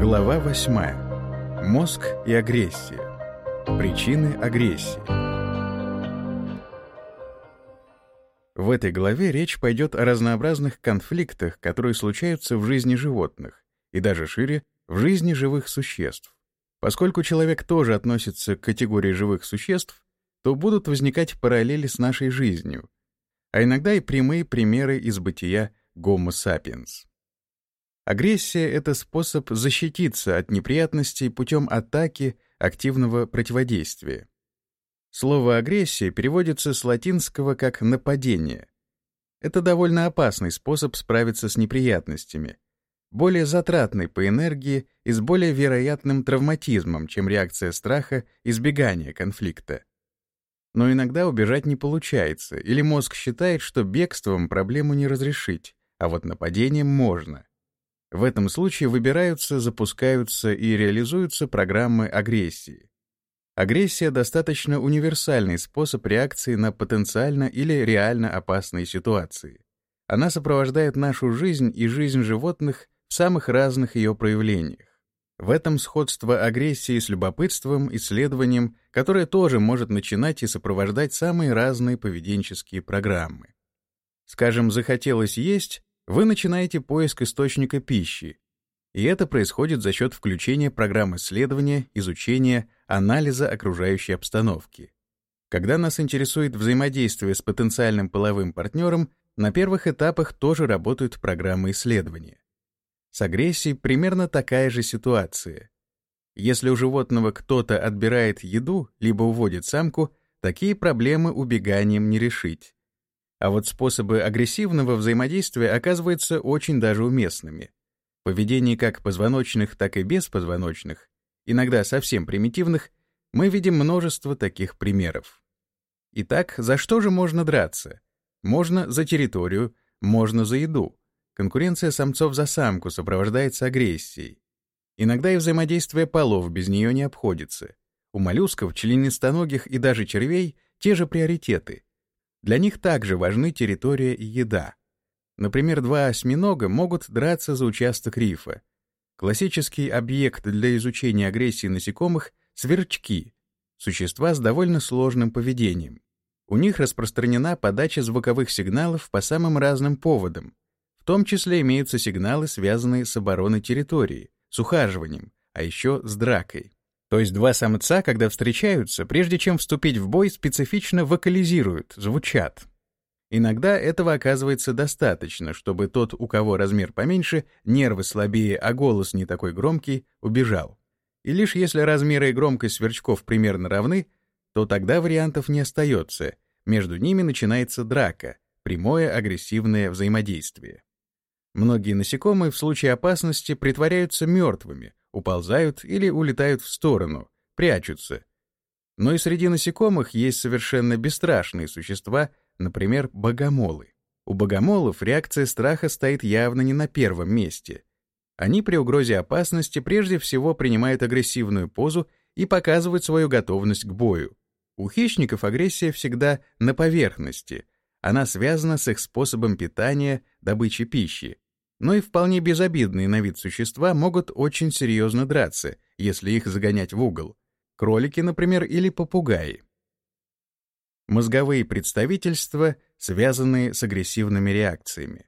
Глава 8. Мозг и агрессия. Причины агрессии. В этой главе речь пойдет о разнообразных конфликтах, которые случаются в жизни животных, и даже шире, в жизни живых существ. Поскольку человек тоже относится к категории живых существ, то будут возникать параллели с нашей жизнью, а иногда и прямые примеры из бытия Homo sapiens. Агрессия — это способ защититься от неприятностей путем атаки, активного противодействия. Слово «агрессия» переводится с латинского как «нападение». Это довольно опасный способ справиться с неприятностями, более затратный по энергии и с более вероятным травматизмом, чем реакция страха избегания конфликта. Но иногда убежать не получается, или мозг считает, что бегством проблему не разрешить, а вот нападением можно. В этом случае выбираются, запускаются и реализуются программы агрессии. Агрессия — достаточно универсальный способ реакции на потенциально или реально опасные ситуации. Она сопровождает нашу жизнь и жизнь животных в самых разных ее проявлениях. В этом сходство агрессии с любопытством, исследованием, которое тоже может начинать и сопровождать самые разные поведенческие программы. Скажем, захотелось есть, вы начинаете поиск источника пищи, и это происходит за счет включения программ исследования, изучения, анализа окружающей обстановки. Когда нас интересует взаимодействие с потенциальным половым партнером, на первых этапах тоже работают программы исследования. С агрессией примерно такая же ситуация. Если у животного кто-то отбирает еду, либо уводит самку, такие проблемы убеганием не решить. А вот способы агрессивного взаимодействия оказываются очень даже уместными. В поведении как позвоночных, так и беспозвоночных, иногда совсем примитивных, мы видим множество таких примеров. Итак, за что же можно драться? Можно за территорию, можно за еду. Конкуренция самцов за самку сопровождается агрессией. Иногда и взаимодействие полов без нее не обходится. У моллюсков, членистоногих и даже червей те же приоритеты — для них также важны территория и еда. Например, два осьминога могут драться за участок рифа. Классический объект для изучения агрессии насекомых — сверчки, существа с довольно сложным поведением. У них распространена подача звуковых сигналов по самым разным поводам. В том числе имеются сигналы, связанные с обороной территории, с ухаживанием, а еще с дракой. То есть два самца, когда встречаются, прежде чем вступить в бой, специфично вокализируют, звучат. Иногда этого оказывается достаточно, чтобы тот, у кого размер поменьше, нервы слабее, а голос не такой громкий, убежал. И лишь если размеры и громкость сверчков примерно равны, то тогда вариантов не остается, между ними начинается драка, прямое агрессивное взаимодействие. Многие насекомые в случае опасности притворяются мертвыми, уползают или улетают в сторону, прячутся. Но и среди насекомых есть совершенно бесстрашные существа, например, богомолы. У богомолов реакция страха стоит явно не на первом месте. Они при угрозе опасности прежде всего принимают агрессивную позу и показывают свою готовность к бою. У хищников агрессия всегда на поверхности, она связана с их способом питания, добычи пищи но и вполне безобидные на вид существа могут очень серьезно драться, если их загонять в угол. Кролики, например, или попугаи. Мозговые представительства, связанные с агрессивными реакциями.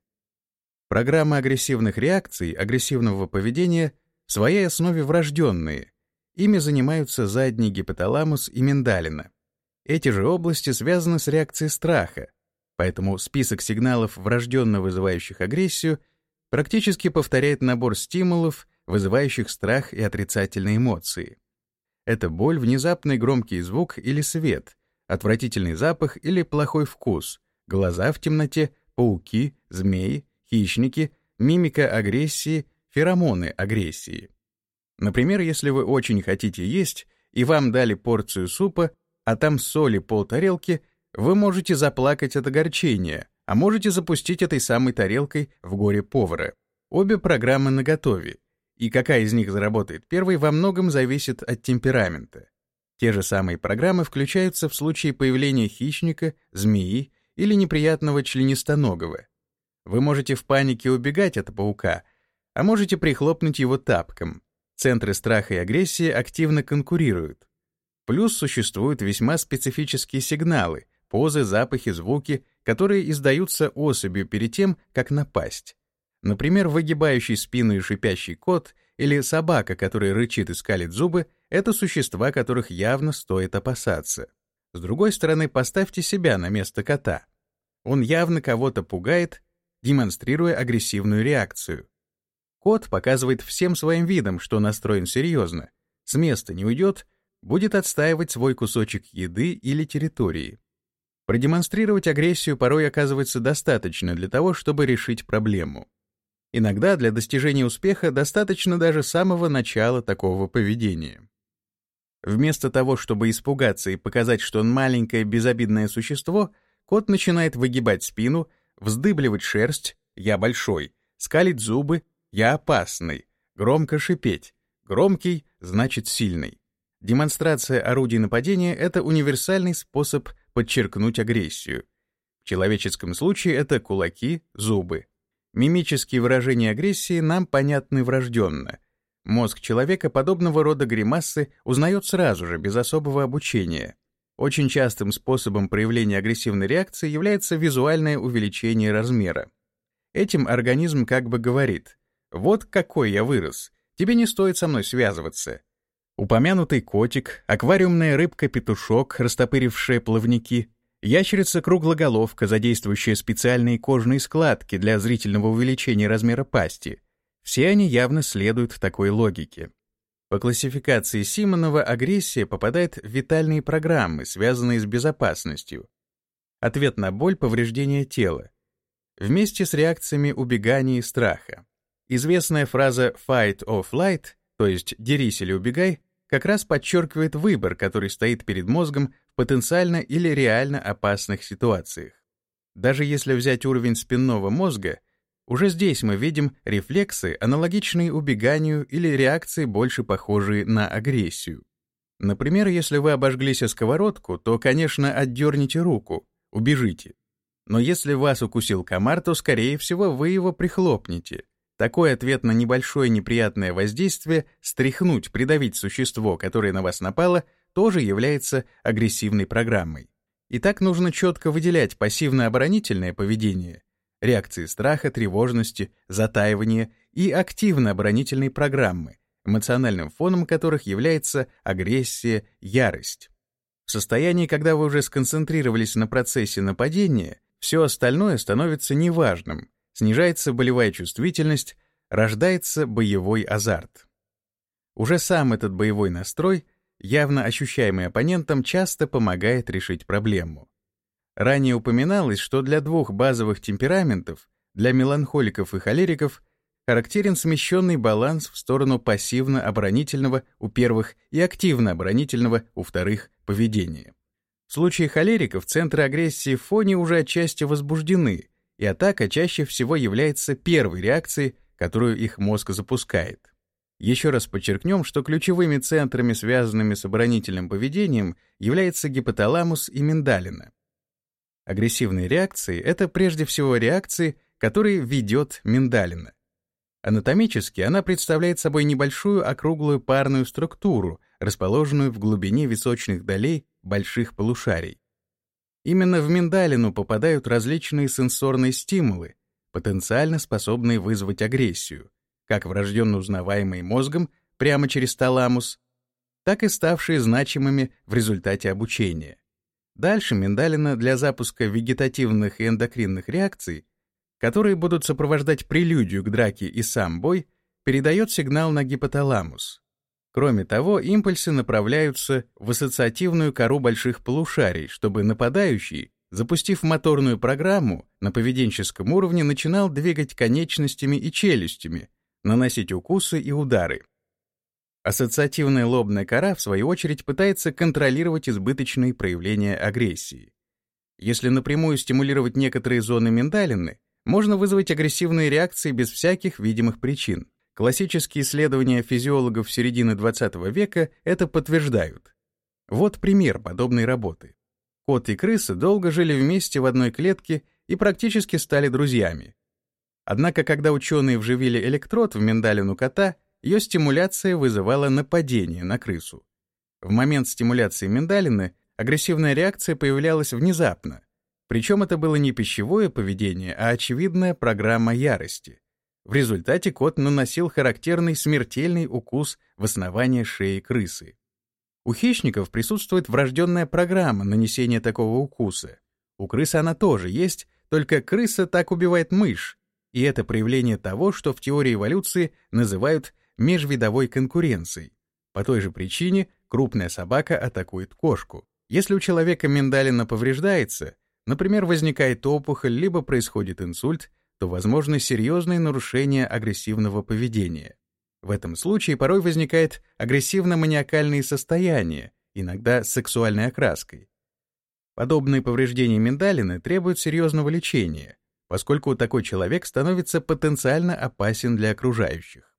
Программы агрессивных реакций, агрессивного поведения в своей основе врожденные. Ими занимаются задний гипоталамус и миндалина. Эти же области связаны с реакцией страха, поэтому список сигналов, врожденно вызывающих агрессию, практически повторяет набор стимулов, вызывающих страх и отрицательные эмоции. Это боль, внезапный громкий звук или свет, отвратительный запах или плохой вкус, глаза в темноте, пауки, змеи, хищники, мимика агрессии, феромоны агрессии. Например, если вы очень хотите есть, и вам дали порцию супа, а там соли полтарелки, вы можете заплакать от огорчения, а можете запустить этой самой тарелкой в горе повара. Обе программы наготове, и какая из них заработает первой, во многом зависит от темперамента. Те же самые программы включаются в случае появления хищника, змеи или неприятного членистоногого. Вы можете в панике убегать от паука, а можете прихлопнуть его тапком. Центры страха и агрессии активно конкурируют. Плюс существуют весьма специфические сигналы, позы, запахи, звуки, которые издаются особью перед тем, как напасть. Например, выгибающий спину и шипящий кот или собака, которая рычит и скалит зубы, это существа, которых явно стоит опасаться. С другой стороны, поставьте себя на место кота. Он явно кого-то пугает, демонстрируя агрессивную реакцию. Кот показывает всем своим видом, что настроен серьезно, с места не уйдет, будет отстаивать свой кусочек еды или территории. Продемонстрировать агрессию порой оказывается достаточно для того, чтобы решить проблему. Иногда для достижения успеха достаточно даже самого начала такого поведения. Вместо того, чтобы испугаться и показать, что он маленькое безобидное существо, кот начинает выгибать спину, вздыбливать шерсть «я большой», скалить зубы «я опасный», громко шипеть. Громкий значит сильный. Демонстрация орудий нападения — это универсальный способ подчеркнуть агрессию. В человеческом случае это кулаки, зубы. Мимические выражения агрессии нам понятны врожденно — Мозг человека подобного рода гримасы узнает сразу же, без особого обучения. Очень частым способом проявления агрессивной реакции является визуальное увеличение размера. Этим организм как бы говорит «Вот какой я вырос, тебе не стоит со мной связываться». Упомянутый котик, аквариумная рыбка-петушок, растопырившая плавники, ящерица-круглоголовка, задействующая специальные кожные складки для зрительного увеличения размера пасти — все они явно следуют такой логике. По классификации Симонова агрессия попадает в витальные программы, связанные с безопасностью. Ответ на боль — повреждение тела. Вместе с реакциями убегания и страха. Известная фраза «fight or flight», то есть «дерись или убегай», как раз подчеркивает выбор, который стоит перед мозгом в потенциально или реально опасных ситуациях. Даже если взять уровень спинного мозга — уже здесь мы видим рефлексы, аналогичные убеганию или реакции, больше похожие на агрессию. Например, если вы обожглись о сковородку, то, конечно, отдерните руку, убежите. Но если вас укусил комар, то, скорее всего, вы его прихлопнете. Такой ответ на небольшое неприятное воздействие стряхнуть, придавить существо, которое на вас напало, тоже является агрессивной программой. И так нужно четко выделять пассивно-оборонительное поведение реакции страха, тревожности, затаивания и активно-оборонительной программы, эмоциональным фоном которых является агрессия, ярость. В состоянии, когда вы уже сконцентрировались на процессе нападения, все остальное становится неважным, снижается болевая чувствительность, рождается боевой азарт. Уже сам этот боевой настрой, явно ощущаемый оппонентом, часто помогает решить проблему. Ранее упоминалось, что для двух базовых темпераментов, для меланхоликов и холериков, характерен смещенный баланс в сторону пассивно-оборонительного у первых и активно-оборонительного у вторых поведения. В случае холериков центры агрессии в фоне уже отчасти возбуждены, и атака чаще всего является первой реакцией, которую их мозг запускает. Еще раз подчеркнем, что ключевыми центрами, связанными с оборонительным поведением, являются гипоталамус и миндалина. Агрессивные реакции — это прежде всего реакции, которые ведет миндалина. Анатомически она представляет собой небольшую округлую парную структуру, расположенную в глубине височных долей больших полушарий. Именно в миндалину попадают различные сенсорные стимулы, потенциально способные вызвать агрессию, как врожденно узнаваемые мозгом прямо через таламус, так и ставшие значимыми в результате обучения. Дальше миндалина для запуска вегетативных и эндокринных реакций, которые будут сопровождать прелюдию к драке и сам бой, передает сигнал на гипоталамус. Кроме того, импульсы направляются в ассоциативную кору больших полушарий, чтобы нападающий, запустив моторную программу, на поведенческом уровне начинал двигать конечностями и челюстями, наносить укусы и удары. Ассоциативная лобная кора, в свою очередь, пытается контролировать избыточные проявления агрессии. Если напрямую стимулировать некоторые зоны миндалины, можно вызвать агрессивные реакции без всяких видимых причин. Классические исследования физиологов середины XX века это подтверждают. Вот пример подобной работы. Кот и крыса долго жили вместе в одной клетке и практически стали друзьями. Однако, когда ученые вживили электрод в миндалину кота, ее стимуляция вызывала нападение на крысу. В момент стимуляции миндалины агрессивная реакция появлялась внезапно, причем это было не пищевое поведение, а очевидная программа ярости. В результате кот наносил характерный смертельный укус в основание шеи крысы. У хищников присутствует врожденная программа нанесения такого укуса. У крысы она тоже есть, только крыса так убивает мышь, и это проявление того, что в теории эволюции называют межвидовой конкуренцией. По той же причине крупная собака атакует кошку. Если у человека миндалина повреждается, например, возникает опухоль, либо происходит инсульт, то возможны серьезные нарушения агрессивного поведения. В этом случае порой возникает агрессивно-маниакальные состояния, иногда с сексуальной окраской. Подобные повреждения миндалины требуют серьезного лечения, поскольку такой человек становится потенциально опасен для окружающих.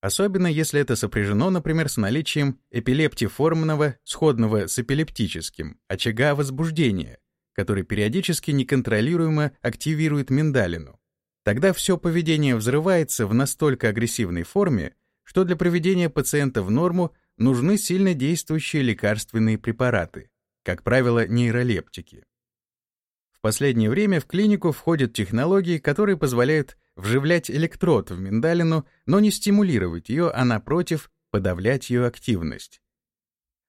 Особенно если это сопряжено, например, с наличием эпилептиформного, сходного с эпилептическим, очага возбуждения, который периодически неконтролируемо активирует миндалину. Тогда все поведение взрывается в настолько агрессивной форме, что для приведения пациента в норму нужны сильно действующие лекарственные препараты, как правило, нейролептики. В последнее время в клинику входят технологии, которые позволяют вживлять электрод в миндалину, но не стимулировать ее, а напротив, подавлять ее активность.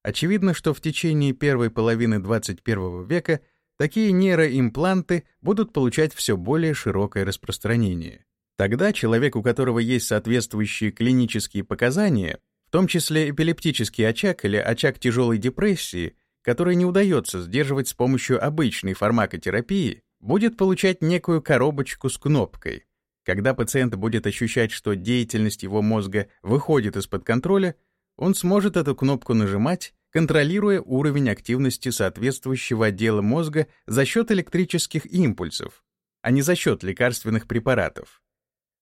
Очевидно, что в течение первой половины 21 века такие нейроимпланты будут получать все более широкое распространение. Тогда человек, у которого есть соответствующие клинические показания, в том числе эпилептический очаг или очаг тяжелой депрессии, который не удается сдерживать с помощью обычной фармакотерапии, будет получать некую коробочку с кнопкой. Когда пациент будет ощущать, что деятельность его мозга выходит из-под контроля, он сможет эту кнопку нажимать контролируя уровень активности соответствующего отдела мозга за счет электрических импульсов, а не за счет лекарственных препаратов.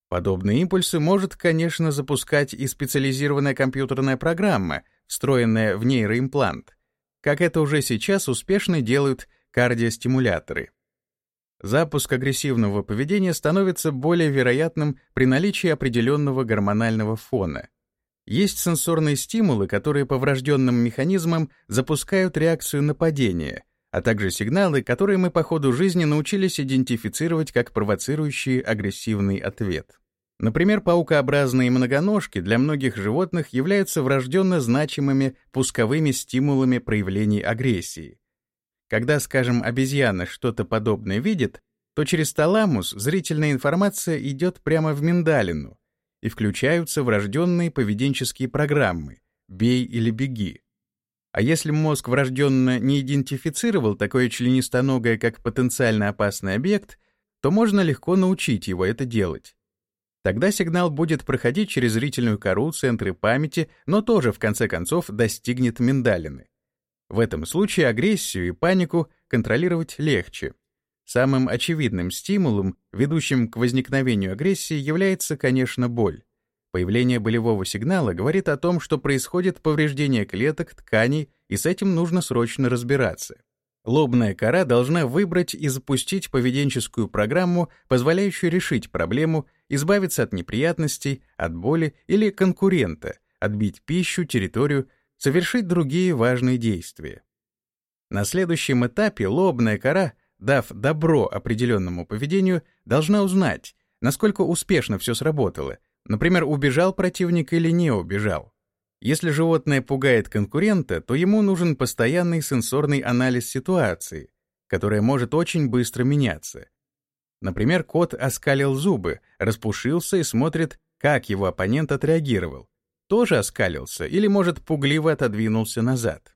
Подобные импульсы может, конечно, запускать и специализированная компьютерная программа, встроенная в нейроимплант, как это уже сейчас успешно делают кардиостимуляторы. Запуск агрессивного поведения становится более вероятным при наличии определенного гормонального фона, есть сенсорные стимулы, которые по врожденным механизмам запускают реакцию нападения, а также сигналы, которые мы по ходу жизни научились идентифицировать как провоцирующие агрессивный ответ. Например, паукообразные многоножки для многих животных являются врожденно значимыми пусковыми стимулами проявлений агрессии. Когда, скажем, обезьяна что-то подобное видит, то через таламус зрительная информация идет прямо в миндалину, и включаются врожденные поведенческие программы «бей или беги». А если мозг врожденно не идентифицировал такое членистоногое как потенциально опасный объект, то можно легко научить его это делать. Тогда сигнал будет проходить через зрительную кору, центры памяти, но тоже в конце концов достигнет миндалины. В этом случае агрессию и панику контролировать легче. Самым очевидным стимулом, ведущим к возникновению агрессии, является, конечно, боль. Появление болевого сигнала говорит о том, что происходит повреждение клеток, тканей, и с этим нужно срочно разбираться. Лобная кора должна выбрать и запустить поведенческую программу, позволяющую решить проблему, избавиться от неприятностей, от боли или конкурента, отбить пищу, территорию, совершить другие важные действия. На следующем этапе лобная кора дав добро определенному поведению, должна узнать, насколько успешно все сработало, например, убежал противник или не убежал. Если животное пугает конкурента, то ему нужен постоянный сенсорный анализ ситуации, которая может очень быстро меняться. Например, кот оскалил зубы, распушился и смотрит, как его оппонент отреагировал. Тоже оскалился или, может, пугливо отодвинулся назад.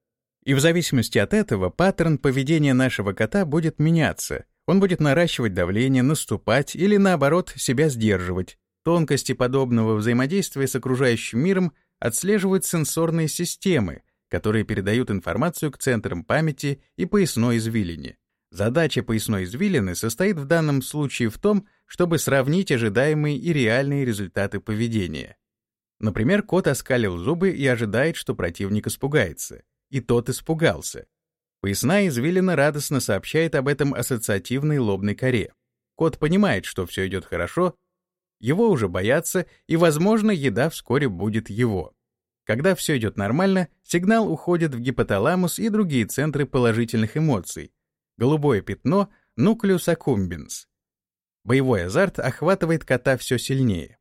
И в зависимости от этого паттерн поведения нашего кота будет меняться. Он будет наращивать давление, наступать или, наоборот, себя сдерживать. Тонкости подобного взаимодействия с окружающим миром отслеживают сенсорные системы, которые передают информацию к центрам памяти и поясной извилине. Задача поясной извилины состоит в данном случае в том, чтобы сравнить ожидаемые и реальные результаты поведения. Например, кот оскалил зубы и ожидает, что противник испугается и тот испугался. Поясная извилина радостно сообщает об этом ассоциативной лобной коре. Кот понимает, что все идет хорошо, его уже боятся, и, возможно, еда вскоре будет его. Когда все идет нормально, сигнал уходит в гипоталамус и другие центры положительных эмоций. Голубое пятно — нуклеус аккумбенс. Боевой азарт охватывает кота все сильнее.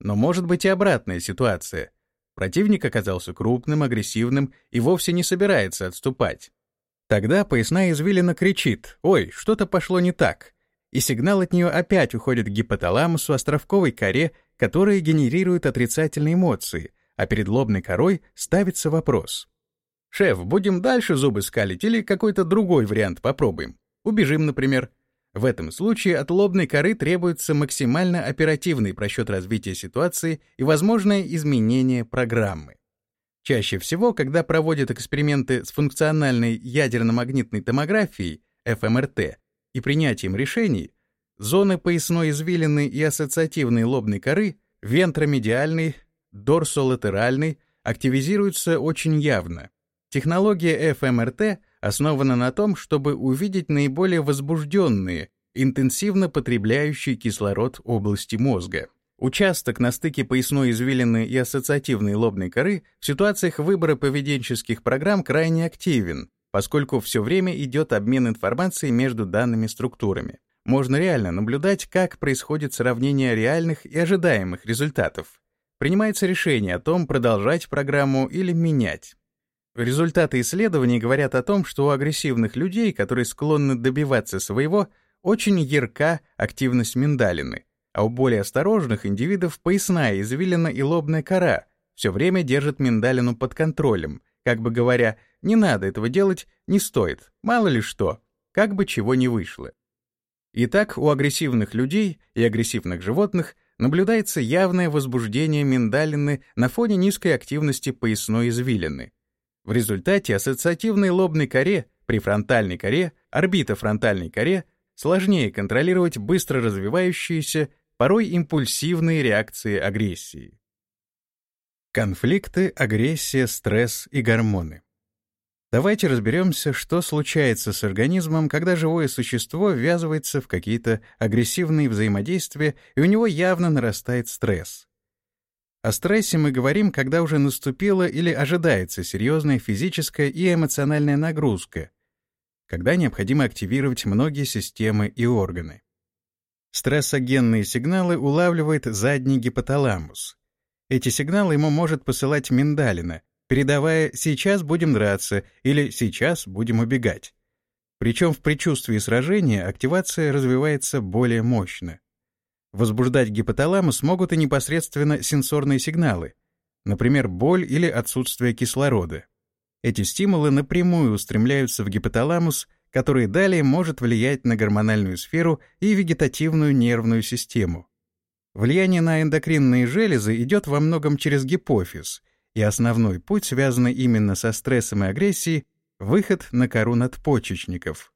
Но может быть и обратная ситуация. Противник оказался крупным, агрессивным и вовсе не собирается отступать. Тогда поясная извилина кричит «Ой, что-то пошло не так», и сигнал от нее опять уходит к гипоталамусу островковой коре, которая генерирует отрицательные эмоции, а перед лобной корой ставится вопрос. «Шеф, будем дальше зубы скалить или какой-то другой вариант попробуем? Убежим, например?» В этом случае от лобной коры требуется максимально оперативный просчет развития ситуации и возможное изменение программы. Чаще всего, когда проводят эксперименты с функциональной ядерно-магнитной томографией, ФМРТ, и принятием решений, зоны поясной извилины и ассоциативной лобной коры, вентромедиальной, дорсолатеральной, активизируются очень явно. Технология ФМРТ основана на том, чтобы увидеть наиболее возбужденные, интенсивно потребляющие кислород области мозга. Участок на стыке поясной извилины и ассоциативной лобной коры в ситуациях выбора поведенческих программ крайне активен, поскольку все время идет обмен информацией между данными структурами. Можно реально наблюдать, как происходит сравнение реальных и ожидаемых результатов. Принимается решение о том, продолжать программу или менять. Результаты исследований говорят о том, что у агрессивных людей, которые склонны добиваться своего, очень ярка активность миндалины, а у более осторожных индивидов поясная извилина и лобная кора все время держат миндалину под контролем, как бы говоря, не надо этого делать, не стоит, мало ли что, как бы чего не вышло. Итак, у агрессивных людей и агрессивных животных наблюдается явное возбуждение миндалины на фоне низкой активности поясной извилины. В результате ассоциативной лобной коре, префронтальной коре, орбитофронтальной коре сложнее контролировать быстро развивающиеся, порой импульсивные реакции агрессии. Конфликты, агрессия, стресс и гормоны. Давайте разберемся, что случается с организмом, когда живое существо ввязывается в какие-то агрессивные взаимодействия, и у него явно нарастает стресс. О стрессе мы говорим, когда уже наступила или ожидается серьезная физическая и эмоциональная нагрузка, когда необходимо активировать многие системы и органы. Стрессогенные сигналы улавливает задний гипоталамус. Эти сигналы ему может посылать миндалина, передавая «сейчас будем драться» или «сейчас будем убегать». Причем в предчувствии сражения активация развивается более мощно. Возбуждать гипоталамус могут и непосредственно сенсорные сигналы, например, боль или отсутствие кислорода. Эти стимулы напрямую устремляются в гипоталамус, который далее может влиять на гормональную сферу и вегетативную нервную систему. Влияние на эндокринные железы идет во многом через гипофиз, и основной путь, связанный именно со стрессом и агрессией, выход на кору надпочечников.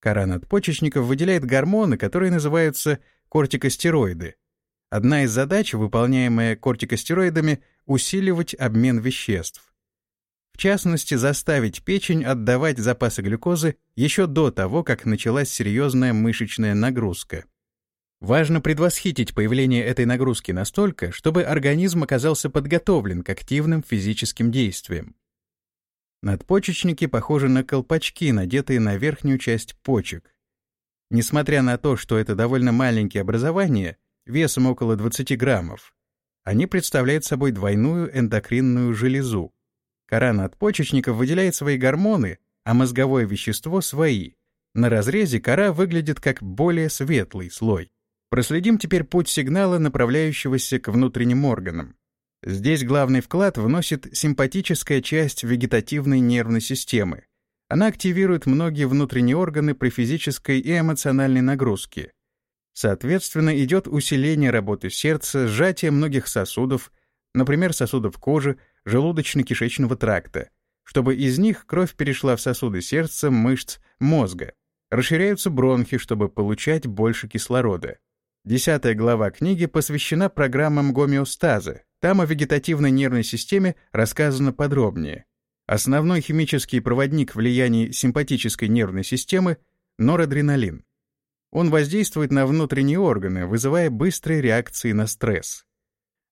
Кора надпочечников выделяет гормоны, которые называются кортикостероиды. Одна из задач, выполняемая кортикостероидами, усиливать обмен веществ. В частности, заставить печень отдавать запасы глюкозы еще до того, как началась серьезная мышечная нагрузка. Важно предвосхитить появление этой нагрузки настолько, чтобы организм оказался подготовлен к активным физическим действиям. Надпочечники похожи на колпачки, надетые на верхнюю часть почек. Несмотря на то, что это довольно маленькие образования, весом около 20 граммов, они представляют собой двойную эндокринную железу. Кора надпочечников выделяет свои гормоны, а мозговое вещество — свои. На разрезе кора выглядит как более светлый слой. Проследим теперь путь сигнала, направляющегося к внутренним органам. Здесь главный вклад вносит симпатическая часть вегетативной нервной системы. Она активирует многие внутренние органы при физической и эмоциональной нагрузке. Соответственно, идет усиление работы сердца, сжатие многих сосудов, например, сосудов кожи, желудочно-кишечного тракта, чтобы из них кровь перешла в сосуды сердца, мышц, мозга. Расширяются бронхи, чтобы получать больше кислорода. Десятая глава книги посвящена программам гомеостаза. Там о вегетативной нервной системе рассказано подробнее. Основной химический проводник влияния симпатической нервной системы — норадреналин. Он воздействует на внутренние органы, вызывая быстрые реакции на стресс.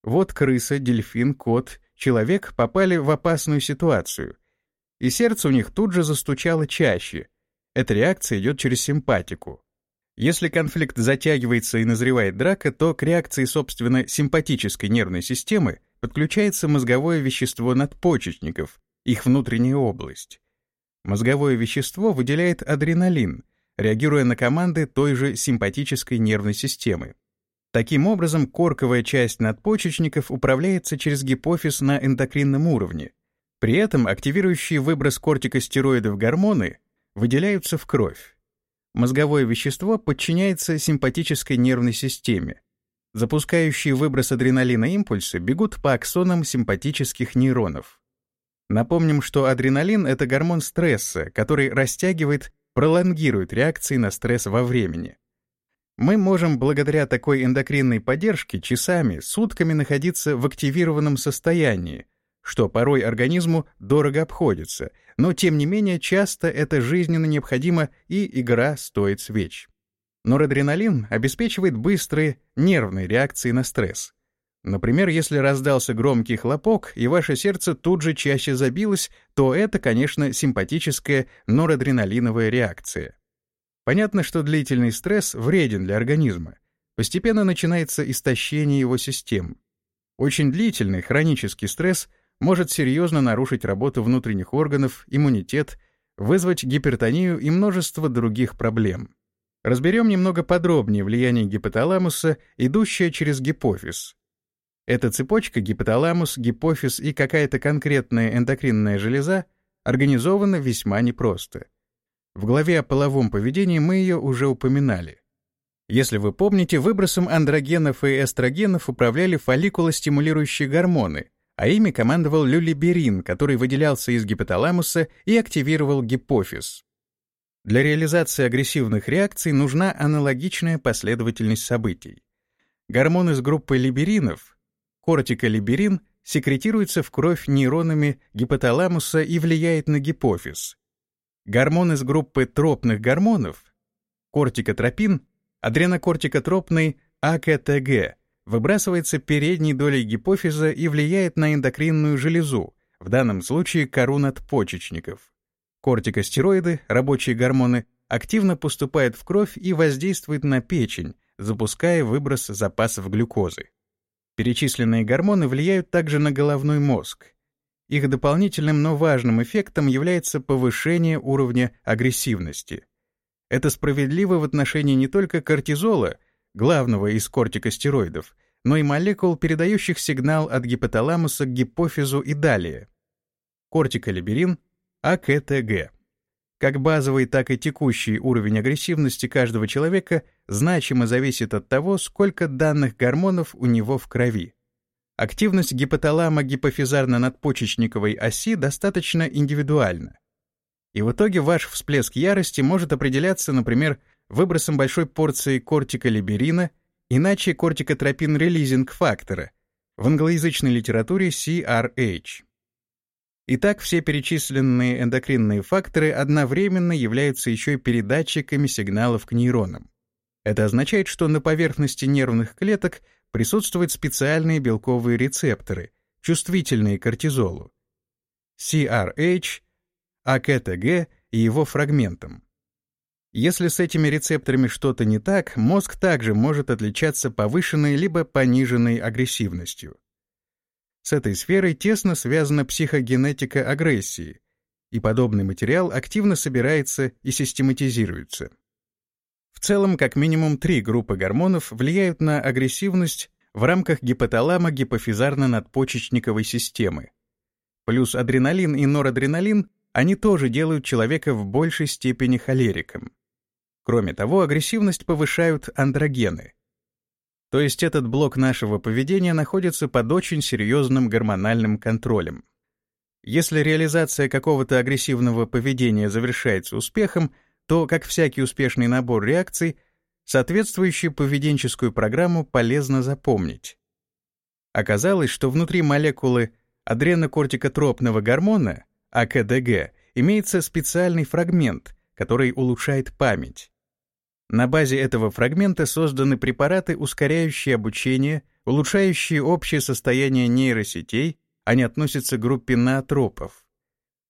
Вот крыса, дельфин, кот, человек попали в опасную ситуацию, и сердце у них тут же застучало чаще. Эта реакция идет через симпатику. Если конфликт затягивается и назревает драка, то к реакции, собственно, симпатической нервной системы подключается мозговое вещество надпочечников, их внутренняя область. Мозговое вещество выделяет адреналин, реагируя на команды той же симпатической нервной системы. Таким образом, корковая часть надпочечников управляется через гипофиз на эндокринном уровне. При этом активирующие выброс кортикостероидов гормоны выделяются в кровь. Мозговое вещество подчиняется симпатической нервной системе. Запускающие выброс адреналина импульсы бегут по аксонам симпатических нейронов. Напомним, что адреналин — это гормон стресса, который растягивает пролонгирует реакции на стресс во времени. Мы можем благодаря такой эндокринной поддержке часами, сутками находиться в активированном состоянии, что порой организму дорого обходится, но тем не менее часто это жизненно необходимо и игра стоит свеч. Норадреналин обеспечивает быстрые нервные реакции на стресс. Например, если раздался громкий хлопок, и ваше сердце тут же чаще забилось, то это, конечно, симпатическая норадреналиновая реакция. Понятно, что длительный стресс вреден для организма. Постепенно начинается истощение его систем. Очень длительный хронический стресс может серьезно нарушить работу внутренних органов, иммунитет, вызвать гипертонию и множество других проблем. Разберем немного подробнее влияние гипоталамуса, идущее через гипофиз, эта цепочка гипоталамус, гипофиз и какая-то конкретная эндокринная железа организована весьма непросто. В главе о половом поведении мы ее уже упоминали. Если вы помните, выбросом андрогенов и эстрогенов управляли фолликулостимулирующие гормоны, а ими командовал люлиберин, который выделялся из гипоталамуса и активировал гипофиз. Для реализации агрессивных реакций нужна аналогичная последовательность событий. Гормон из группы либеринов Кортиколиберин секретируется в кровь нейронами гипоталамуса и влияет на гипофиз. Гормон из группы тропных гормонов, кортикотропин, адренокортикотропный АКТГ, выбрасывается передней долей гипофиза и влияет на эндокринную железу, в данном случае кору надпочечников. Кортикостероиды, рабочие гормоны, активно поступают в кровь и воздействуют на печень, запуская выброс запасов глюкозы. Перечисленные гормоны влияют также на головной мозг. Их дополнительным, но важным эффектом является повышение уровня агрессивности. Это справедливо в отношении не только кортизола, главного из кортикостероидов, но и молекул, передающих сигнал от гипоталамуса к гипофизу и далее. Кортиколиберин, АКТГ. Как базовый, так и текущий уровень агрессивности каждого человека значимо зависит от того, сколько данных гормонов у него в крови. Активность гипоталамо-гипофизарно-надпочечниковой оси достаточно индивидуальна. И в итоге ваш всплеск ярости может определяться, например, выбросом большой порции кортиколиберина, иначе кортикотропин-релизинг-фактора, в англоязычной литературе CRH. Итак, все перечисленные эндокринные факторы одновременно являются еще и передатчиками сигналов к нейронам. Это означает, что на поверхности нервных клеток присутствуют специальные белковые рецепторы, чувствительные к кортизолу. CRH, АКТГ и его фрагментам. Если с этими рецепторами что-то не так, мозг также может отличаться повышенной либо пониженной агрессивностью. С этой сферой тесно связана психогенетика агрессии, и подобный материал активно собирается и систематизируется. В целом, как минимум три группы гормонов влияют на агрессивность в рамках гипоталамо-гипофизарно-надпочечниковой системы. Плюс адреналин и норадреналин, они тоже делают человека в большей степени холериком. Кроме того, агрессивность повышают андрогены — то есть этот блок нашего поведения находится под очень серьезным гормональным контролем. Если реализация какого-то агрессивного поведения завершается успехом, то, как всякий успешный набор реакций, соответствующую поведенческую программу полезно запомнить. Оказалось, что внутри молекулы адренокортикотропного гормона, АКДГ, имеется специальный фрагмент, который улучшает память. На базе этого фрагмента созданы препараты, ускоряющие обучение, улучшающие общее состояние нейросетей, они относятся к группе ноотропов.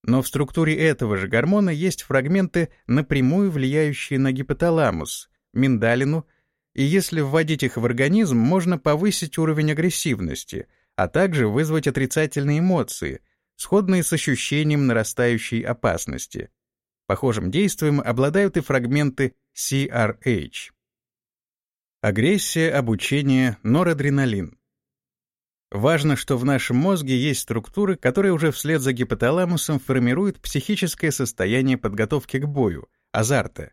Но в структуре этого же гормона есть фрагменты, напрямую влияющие на гипоталамус, миндалину, и если вводить их в организм, можно повысить уровень агрессивности, а также вызвать отрицательные эмоции, сходные с ощущением нарастающей опасности. Похожим действием обладают и фрагменты CRH. Агрессия, обучение, норадреналин. Важно, что в нашем мозге есть структуры, которые уже вслед за гипоталамусом формируют психическое состояние подготовки к бою, азарта.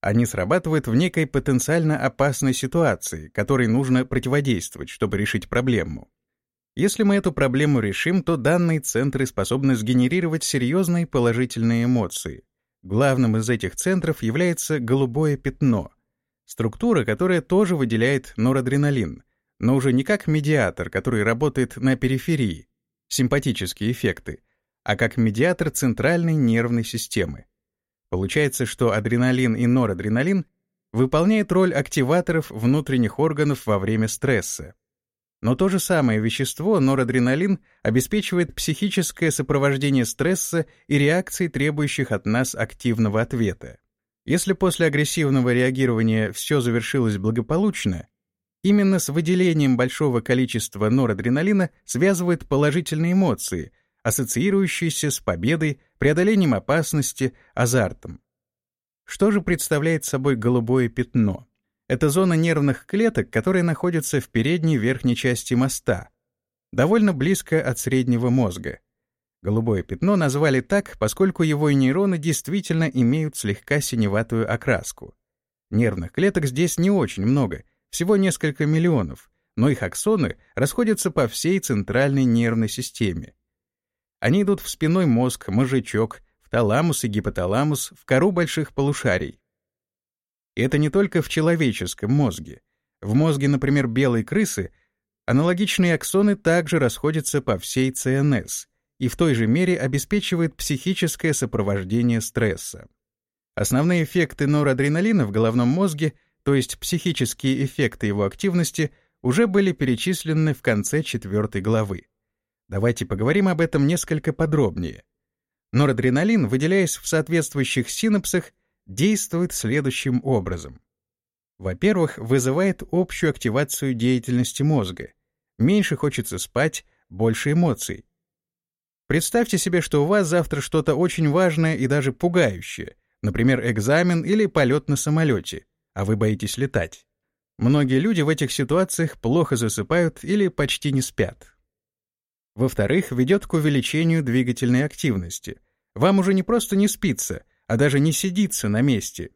Они срабатывают в некой потенциально опасной ситуации, которой нужно противодействовать, чтобы решить проблему. Если мы эту проблему решим, то данные центры способны сгенерировать серьезные положительные эмоции. Главным из этих центров является голубое пятно, структура, которая тоже выделяет норадреналин, но уже не как медиатор, который работает на периферии, симпатические эффекты, а как медиатор центральной нервной системы. Получается, что адреналин и норадреналин выполняют роль активаторов внутренних органов во время стресса. Но то же самое вещество, норадреналин, обеспечивает психическое сопровождение стресса и реакций, требующих от нас активного ответа. Если после агрессивного реагирования все завершилось благополучно, Именно с выделением большого количества норадреналина связывают положительные эмоции, ассоциирующиеся с победой, преодолением опасности, азартом. Что же представляет собой голубое пятно? Это зона нервных клеток, которые находятся в передней верхней части моста, довольно близко от среднего мозга. Голубое пятно назвали так, поскольку его нейроны действительно имеют слегка синеватую окраску. Нервных клеток здесь не очень много — всего несколько миллионов, но их аксоны расходятся по всей центральной нервной системе. Они идут в спинной мозг, мозжечок, в таламус и гипоталамус, в кору больших полушарий. И это не только в человеческом мозге. В мозге, например, белой крысы, аналогичные аксоны также расходятся по всей ЦНС и в той же мере обеспечивают психическое сопровождение стресса. Основные эффекты норадреналина в головном мозге — то есть психические эффекты его активности, уже были перечислены в конце четвертой главы. Давайте поговорим об этом несколько подробнее. Норадреналин, выделяясь в соответствующих синапсах, действует следующим образом. Во-первых, вызывает общую активацию деятельности мозга. Меньше хочется спать, больше эмоций. Представьте себе, что у вас завтра что-то очень важное и даже пугающее, например, экзамен или полет на самолете — а вы боитесь летать. Многие люди в этих ситуациях плохо засыпают или почти не спят. Во-вторых, ведет к увеличению двигательной активности. Вам уже не просто не спится, а даже не сидится на месте.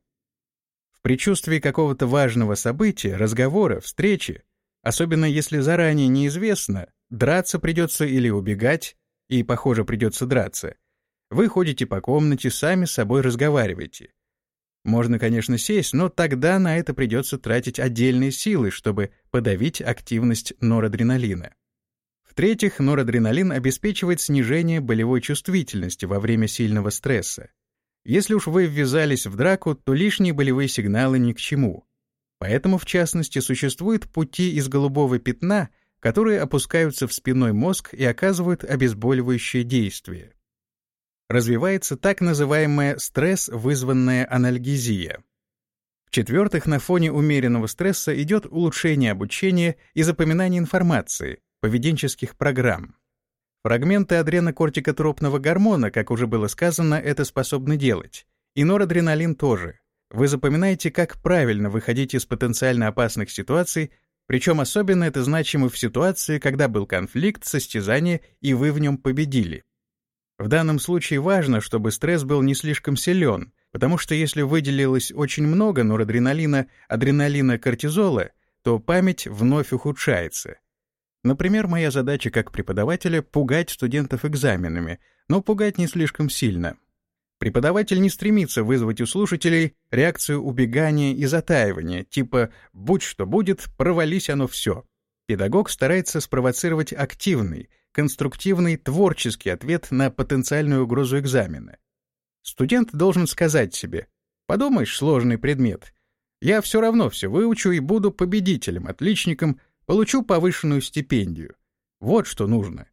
В предчувствии какого-то важного события, разговора, встречи, особенно если заранее неизвестно, драться придется или убегать, и, похоже, придется драться, вы ходите по комнате, сами с собой разговариваете. Можно, конечно, сесть, но тогда на это придется тратить отдельные силы, чтобы подавить активность норадреналина. В-третьих, норадреналин обеспечивает снижение болевой чувствительности во время сильного стресса. Если уж вы ввязались в драку, то лишние болевые сигналы ни к чему. Поэтому, в частности, существуют пути из голубого пятна, которые опускаются в спинной мозг и оказывают обезболивающее действие развивается так называемая стресс-вызванная анальгезия. В-четвертых, на фоне умеренного стресса идет улучшение обучения и запоминания информации, поведенческих программ. Фрагменты адренокортикотропного гормона, как уже было сказано, это способны делать. И норадреналин тоже. Вы запоминаете, как правильно выходить из потенциально опасных ситуаций, причем особенно это значимо в ситуации, когда был конфликт, состязание, и вы в нем победили. В данном случае важно, чтобы стресс был не слишком силен, потому что если выделилось очень много норадреналина, адреналина, кортизола, то память вновь ухудшается. Например, моя задача как преподавателя — пугать студентов экзаменами, но пугать не слишком сильно. Преподаватель не стремится вызвать у слушателей реакцию убегания и затаивания, типа «будь что будет, провались оно все». Педагог старается спровоцировать активный, конструктивный, творческий ответ на потенциальную угрозу экзамена. Студент должен сказать себе, подумаешь, сложный предмет, Я все равно все выучу и буду победителем, отличником, получу повышенную стипендию. Вот что нужно.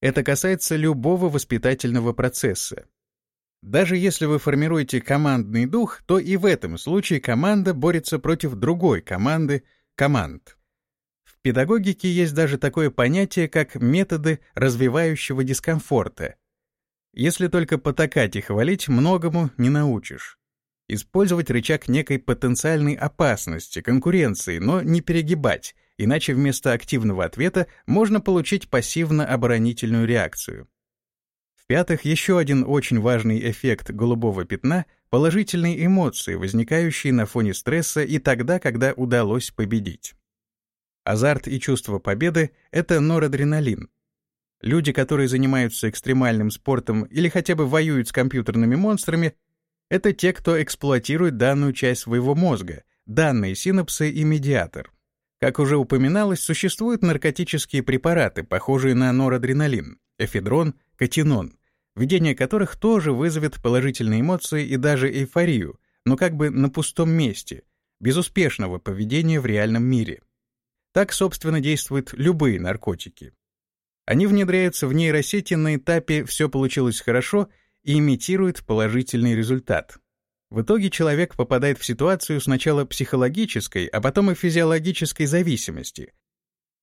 Это касается любого воспитательного процесса. Даже если вы формируете командный дух, то и в этом случае команда борется против другой команды, команд. В педагогике есть даже такое понятие, как методы развивающего дискомфорта. Если только потакать и хвалить, многому не научишь. Использовать рычаг некой потенциальной опасности, конкуренции, но не перегибать, иначе вместо активного ответа можно получить пассивно-оборонительную реакцию. В-пятых, еще один очень важный эффект голубого пятна — положительные эмоции, возникающие на фоне стресса и тогда, когда удалось победить. Азарт и чувство победы — это норадреналин. Люди, которые занимаются экстремальным спортом или хотя бы воюют с компьютерными монстрами, это те, кто эксплуатирует данную часть своего мозга, данные синапсы и медиатор. Как уже упоминалось, существуют наркотические препараты, похожие на норадреналин, эфедрон, катинон, введение которых тоже вызовет положительные эмоции и даже эйфорию, но как бы на пустом месте, без успешного поведения в реальном мире. Так, собственно, действуют любые наркотики. Они внедряются в нейросети на этапе «все получилось хорошо» и имитируют положительный результат. В итоге человек попадает в ситуацию сначала психологической, а потом и физиологической зависимости,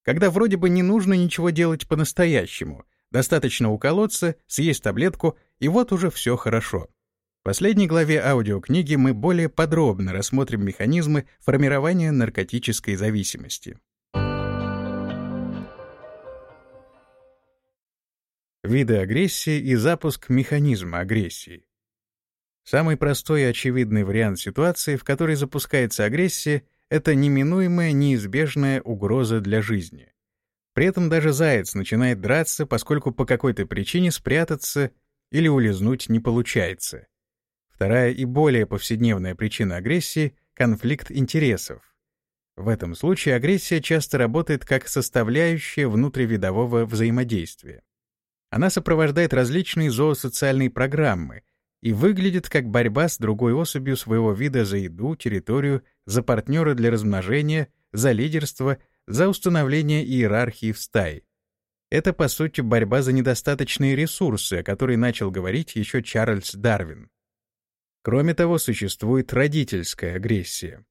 когда вроде бы не нужно ничего делать по-настоящему — Достаточно уколоться, съесть таблетку, и вот уже все хорошо. В последней главе аудиокниги мы более подробно рассмотрим механизмы формирования наркотической зависимости. Виды агрессии и запуск механизма агрессии. Самый простой и очевидный вариант ситуации, в которой запускается агрессия, это неминуемая, неизбежная угроза для жизни. При этом даже заяц начинает драться, поскольку по какой-то причине спрятаться или улизнуть не получается. Вторая и более повседневная причина агрессии — конфликт интересов. В этом случае агрессия часто работает как составляющая внутривидового взаимодействия. Она сопровождает различные зоосоциальные программы и выглядит как борьба с другой особью своего вида за еду, территорию, за партнера для размножения, за лидерство за установление иерархии в стае. Это, по сути, борьба за недостаточные ресурсы, о которой начал говорить еще Чарльз Дарвин. Кроме того, существует родительская агрессия.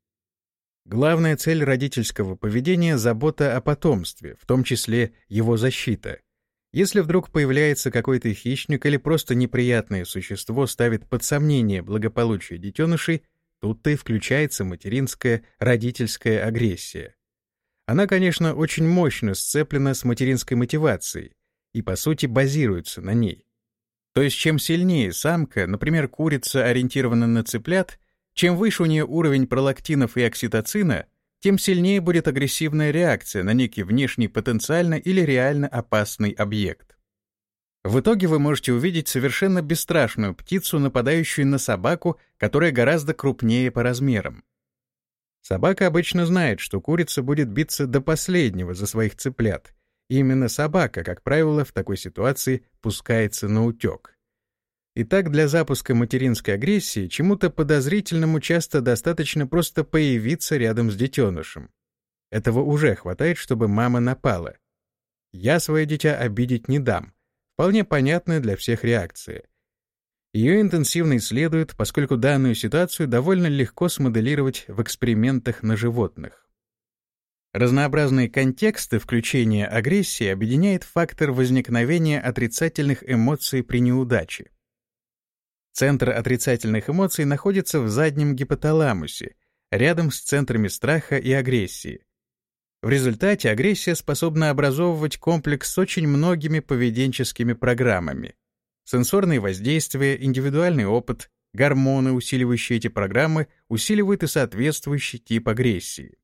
Главная цель родительского поведения — забота о потомстве, в том числе его защита. Если вдруг появляется какой-то хищник или просто неприятное существо ставит под сомнение благополучие детенышей, тут-то и включается материнская родительская агрессия. Она, конечно, очень мощно сцеплена с материнской мотивацией и, по сути, базируется на ней. То есть, чем сильнее самка, например, курица ориентирована на цыплят, чем выше у нее уровень пролактинов и окситоцина, тем сильнее будет агрессивная реакция на некий внешний потенциально или реально опасный объект. В итоге вы можете увидеть совершенно бесстрашную птицу, нападающую на собаку, которая гораздо крупнее по размерам. Собака обычно знает, что курица будет биться до последнего за своих цыплят. И именно собака, как правило, в такой ситуации пускается на утек. Итак, для запуска материнской агрессии чему-то подозрительному часто достаточно просто появиться рядом с детенышем. Этого уже хватает, чтобы мама напала. «Я свое дитя обидеть не дам». Вполне понятная для всех реакция — ее интенсивно исследуют, поскольку данную ситуацию довольно легко смоделировать в экспериментах на животных. Разнообразные контексты включения агрессии объединяет фактор возникновения отрицательных эмоций при неудаче. Центр отрицательных эмоций находится в заднем гипоталамусе, рядом с центрами страха и агрессии. В результате агрессия способна образовывать комплекс с очень многими поведенческими программами — Сенсорные воздействия, индивидуальный опыт, гормоны, усиливающие эти программы, усиливают и соответствующий тип агрессии.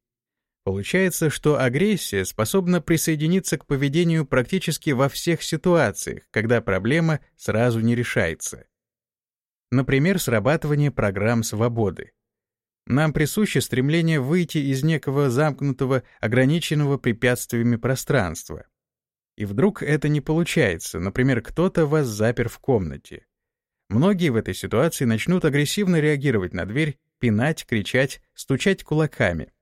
Получается, что агрессия способна присоединиться к поведению практически во всех ситуациях, когда проблема сразу не решается. Например, срабатывание программ свободы. Нам присуще стремление выйти из некого замкнутого, ограниченного препятствиями пространства. И вдруг это не получается, например, кто-то вас запер в комнате. Многие в этой ситуации начнут агрессивно реагировать на дверь пинать, кричать, стучать кулаками.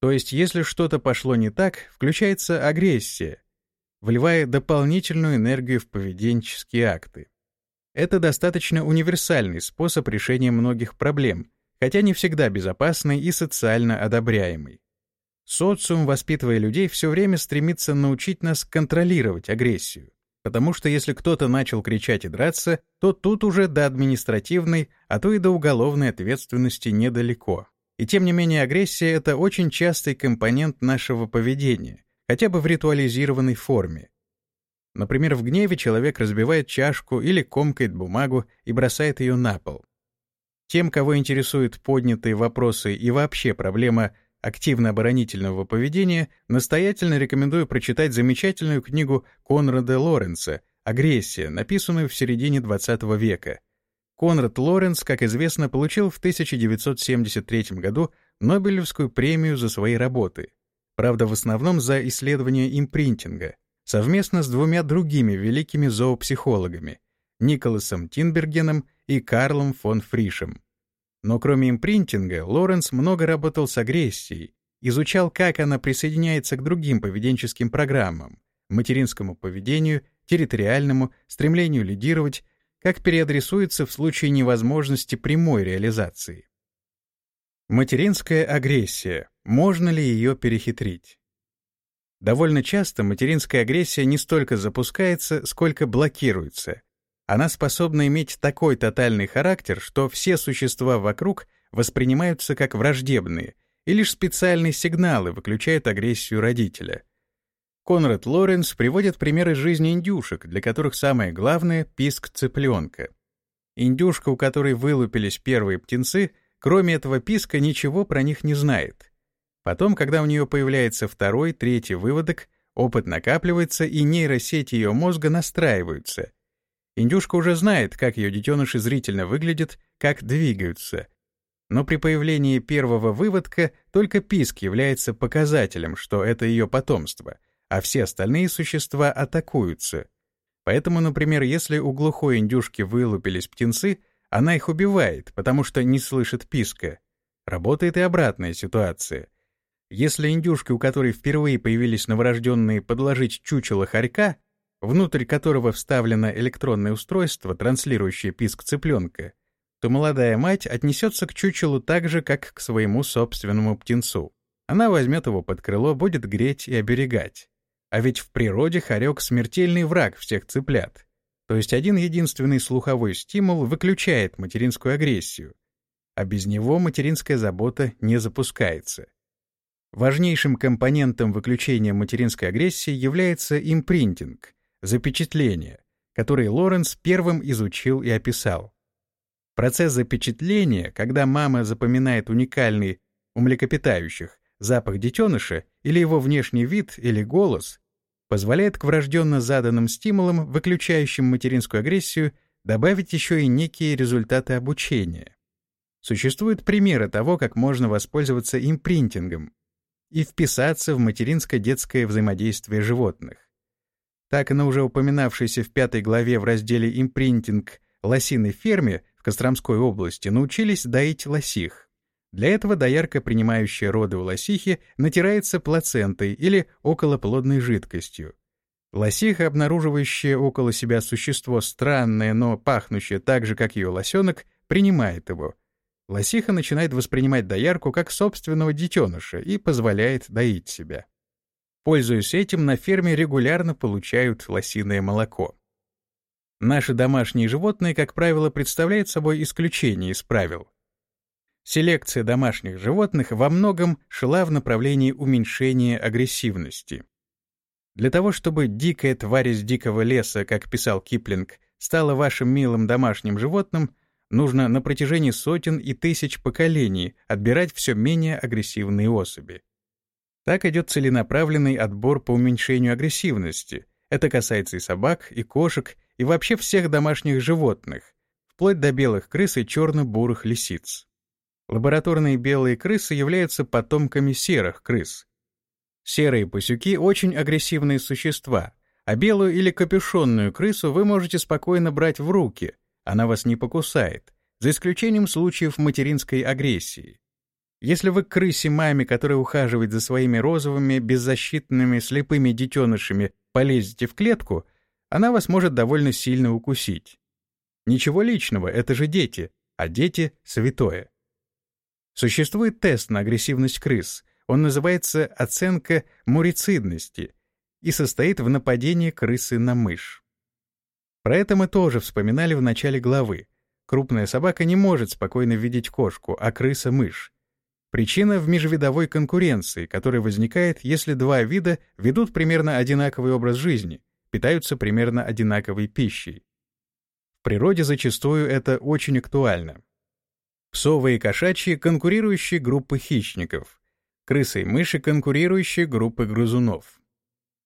То есть, если что-то пошло не так, включается агрессия, вливая дополнительную энергию в поведенческие акты. Это достаточно универсальный способ решения многих проблем, хотя не всегда безопасный и социально одобряемый. Социум, воспитывая людей, все время стремится научить нас контролировать агрессию. Потому что если кто-то начал кричать и драться, то тут уже до административной, а то и до уголовной ответственности недалеко. И тем не менее агрессия — это очень частый компонент нашего поведения, хотя бы в ритуализированной форме. Например, в гневе человек разбивает чашку или комкает бумагу и бросает ее на пол. Тем, кого интересуют поднятые вопросы и вообще проблема активно-оборонительного поведения, настоятельно рекомендую прочитать замечательную книгу Конрада Лоренца «Агрессия», написанную в середине XX века. Конрад Лоренц, как известно, получил в 1973 году Нобелевскую премию за свои работы, правда, в основном за исследование импринтинга, совместно с двумя другими великими зоопсихологами — Николасом Тинбергеном и Карлом фон Фришем. Но кроме импринтинга, Лоренс много работал с агрессией, изучал, как она присоединяется к другим поведенческим программам, материнскому поведению, территориальному, стремлению лидировать, как переадресуется в случае невозможности прямой реализации. Материнская агрессия. Можно ли ее перехитрить? Довольно часто материнская агрессия не столько запускается, сколько блокируется, она способна иметь такой тотальный характер, что все существа вокруг воспринимаются как враждебные, и лишь специальные сигналы выключают агрессию родителя. Конрад Лоренс приводит примеры жизни индюшек, для которых самое главное — писк цыпленка. Индюшка, у которой вылупились первые птенцы, кроме этого писка ничего про них не знает. Потом, когда у нее появляется второй, третий выводок, опыт накапливается, и нейросети ее мозга настраиваются — Индюшка уже знает, как ее детеныши зрительно выглядят, как двигаются. Но при появлении первого выводка только писк является показателем, что это ее потомство, а все остальные существа атакуются. Поэтому, например, если у глухой индюшки вылупились птенцы, она их убивает, потому что не слышит писка. Работает и обратная ситуация. Если индюшке, у которой впервые появились новорожденные, подложить чучело хорька — внутрь которого вставлено электронное устройство, транслирующее писк цыпленка, то молодая мать отнесется к чучелу так же, как к своему собственному птенцу. Она возьмет его под крыло, будет греть и оберегать. А ведь в природе хорек — смертельный враг всех цыплят. То есть один единственный слуховой стимул выключает материнскую агрессию, а без него материнская забота не запускается. Важнейшим компонентом выключения материнской агрессии является импринтинг — запечатление, который Лоренс первым изучил и описал. Процесс запечатления, когда мама запоминает уникальный у млекопитающих запах детеныша или его внешний вид или голос, позволяет к врожденно заданным стимулам, выключающим материнскую агрессию, добавить еще и некие результаты обучения. Существуют примеры того, как можно воспользоваться импринтингом и вписаться в материнско-детское взаимодействие животных. Так на уже упоминавшейся в пятой главе в разделе «Импринтинг» лосиной ферме в Костромской области научились доить лосих. Для этого доярка, принимающая роды у лосихи, натирается плацентой или околоплодной жидкостью. Лосиха, обнаруживающая около себя существо странное, но пахнущее так же, как ее лосенок, принимает его. Лосиха начинает воспринимать доярку как собственного детеныша и позволяет доить себя. Пользуясь этим, на ферме регулярно получают лосиное молоко. Наши домашние животные, как правило, представляют собой исключение из правил. Селекция домашних животных во многом шла в направлении уменьшения агрессивности. Для того, чтобы дикая тварь из дикого леса, как писал Киплинг, стала вашим милым домашним животным, нужно на протяжении сотен и тысяч поколений отбирать все менее агрессивные особи. Так идет целенаправленный отбор по уменьшению агрессивности. Это касается и собак, и кошек, и вообще всех домашних животных, вплоть до белых крыс и черно-бурых лисиц. Лабораторные белые крысы являются потомками серых крыс. Серые пасюки — очень агрессивные существа, а белую или капюшонную крысу вы можете спокойно брать в руки, она вас не покусает, за исключением случаев материнской агрессии. Если вы крысе-маме, которая ухаживает за своими розовыми, беззащитными, слепыми детенышами, полезете в клетку, она вас может довольно сильно укусить. Ничего личного, это же дети, а дети — святое. Существует тест на агрессивность крыс. Он называется оценка мурицидности и состоит в нападении крысы на мышь. Про это мы тоже вспоминали в начале главы. Крупная собака не может спокойно видеть кошку, а крыса — мышь. Причина в межвидовой конкуренции, которая возникает, если два вида ведут примерно одинаковый образ жизни, питаются примерно одинаковой пищей. В природе зачастую это очень актуально. Псовые и кошачьи — конкурирующие группы хищников. Крысы и мыши — конкурирующие группы грызунов.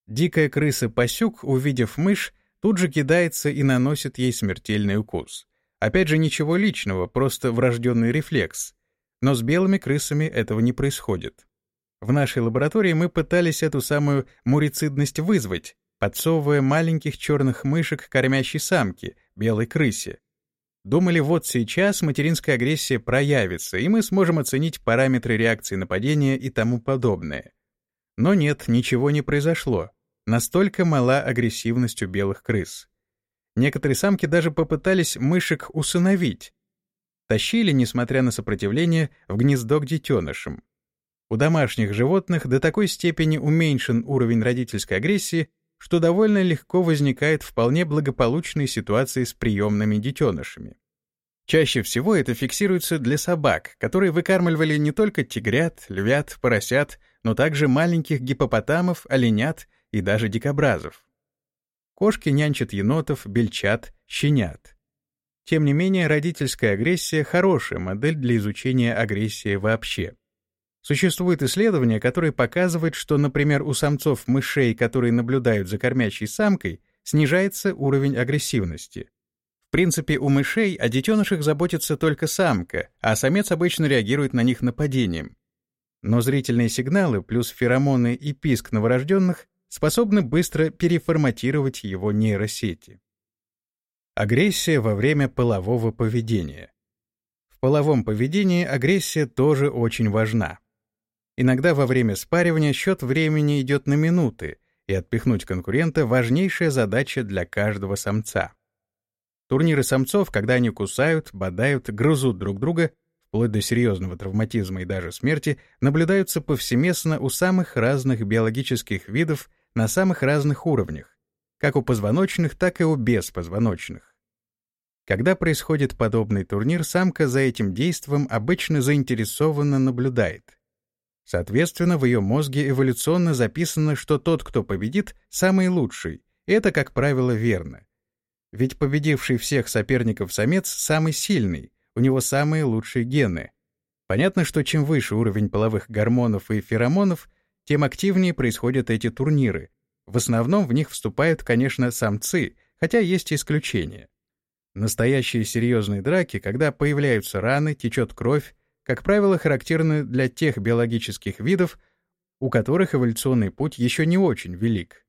Дикая крыса-пасюк, увидев мышь, тут же кидается и наносит ей смертельный укус. Опять же, ничего личного, просто врожденный рефлекс. Но с белыми крысами этого не происходит. В нашей лаборатории мы пытались эту самую мурицидность вызвать, подсовывая маленьких черных мышек кормящей самке, белой крысе. Думали, вот сейчас материнская агрессия проявится, и мы сможем оценить параметры реакции нападения и тому подобное. Но нет, ничего не произошло. Настолько мала агрессивность у белых крыс. Некоторые самки даже попытались мышек усыновить. Тащили, несмотря на сопротивление, в гнездо к детенышам. У домашних животных до такой степени уменьшен уровень родительской агрессии, что довольно легко возникает вполне благополучные ситуации с приемными детенышами. Чаще всего это фиксируется для собак, которые выкармливали не только тигрят, львят, поросят, но также маленьких гипопотамов, оленят и даже дикобразов. Кошки нянчат енотов, бельчат, щенят. Тем не менее, родительская агрессия — хорошая модель для изучения агрессии вообще. Существуют исследования, которые показывают, что, например, у самцов мышей, которые наблюдают за кормящей самкой, снижается уровень агрессивности. В принципе, у мышей о детенышах заботится только самка, а самец обычно реагирует на них нападением. Но зрительные сигналы плюс феромоны и писк новорожденных способны быстро переформатировать его нейросети. Агрессия во время полового поведения. В половом поведении агрессия тоже очень важна. Иногда во время спаривания счет времени идет на минуты, и отпихнуть конкурента — важнейшая задача для каждого самца. Турниры самцов, когда они кусают, бодают, грызут друг друга, вплоть до серьезного травматизма и даже смерти, наблюдаются повсеместно у самых разных биологических видов на самых разных уровнях, как у позвоночных, так и у беспозвоночных. Когда происходит подобный турнир, самка за этим действием обычно заинтересованно наблюдает. Соответственно, в ее мозге эволюционно записано, что тот, кто победит, самый лучший. Это, как правило, верно. Ведь победивший всех соперников самец самый сильный, у него самые лучшие гены. Понятно, что чем выше уровень половых гормонов и феромонов, тем активнее происходят эти турниры. В основном в них вступают, конечно, самцы, хотя есть исключения. Настоящие серьезные драки, когда появляются раны, течет кровь, как правило, характерны для тех биологических видов, у которых эволюционный путь еще не очень велик.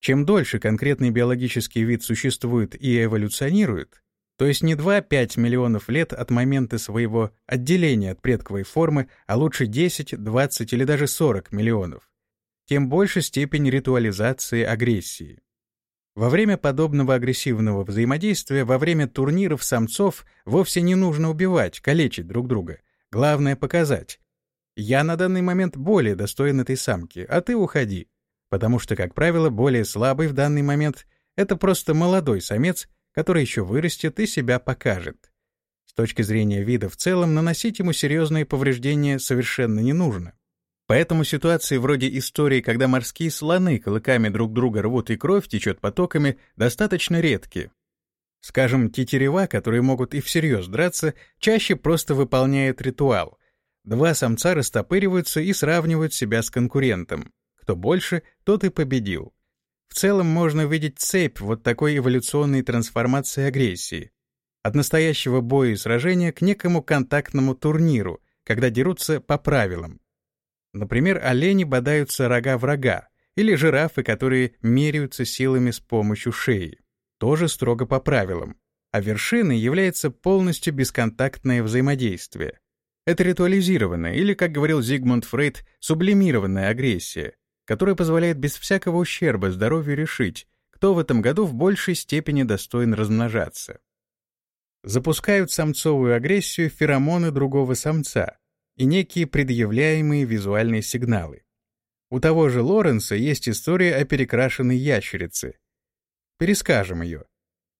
Чем дольше конкретный биологический вид существует и эволюционирует, то есть не 2-5 миллионов лет от момента своего отделения от предковой формы, а лучше 10, 20 или даже 40 миллионов, тем больше степень ритуализации агрессии. Во время подобного агрессивного взаимодействия, во время турниров самцов вовсе не нужно убивать, калечить друг друга. Главное — показать. Я на данный момент более достоин этой самки, а ты уходи. Потому что, как правило, более слабый в данный момент — это просто молодой самец, который еще вырастет и себя покажет. С точки зрения вида в целом, наносить ему серьезные повреждения совершенно не нужно. Поэтому ситуации вроде истории, когда морские слоны клыками друг друга рвут и кровь течет потоками, достаточно редки. Скажем, тетерева, которые могут и всерьез драться, чаще просто выполняют ритуал. Два самца растопыриваются и сравнивают себя с конкурентом. Кто больше, тот и победил. В целом можно увидеть цепь вот такой эволюционной трансформации агрессии. От настоящего боя и сражения к некому контактному турниру, когда дерутся по правилам. Например, олени бодаются рога врага, или жирафы, которые меряются силами с помощью шеи. Тоже строго по правилам. а вершиной является полностью бесконтактное взаимодействие. Это ритуализированная или, как говорил Зигмунд Фрейд, сублимированная агрессия, которая позволяет без всякого ущерба здоровью решить, кто в этом году в большей степени достоин размножаться. Запускают самцовую агрессию феромоны другого самца и некие предъявляемые визуальные сигналы. У того же Лоренса есть история о перекрашенной ящерице. Перескажем ее.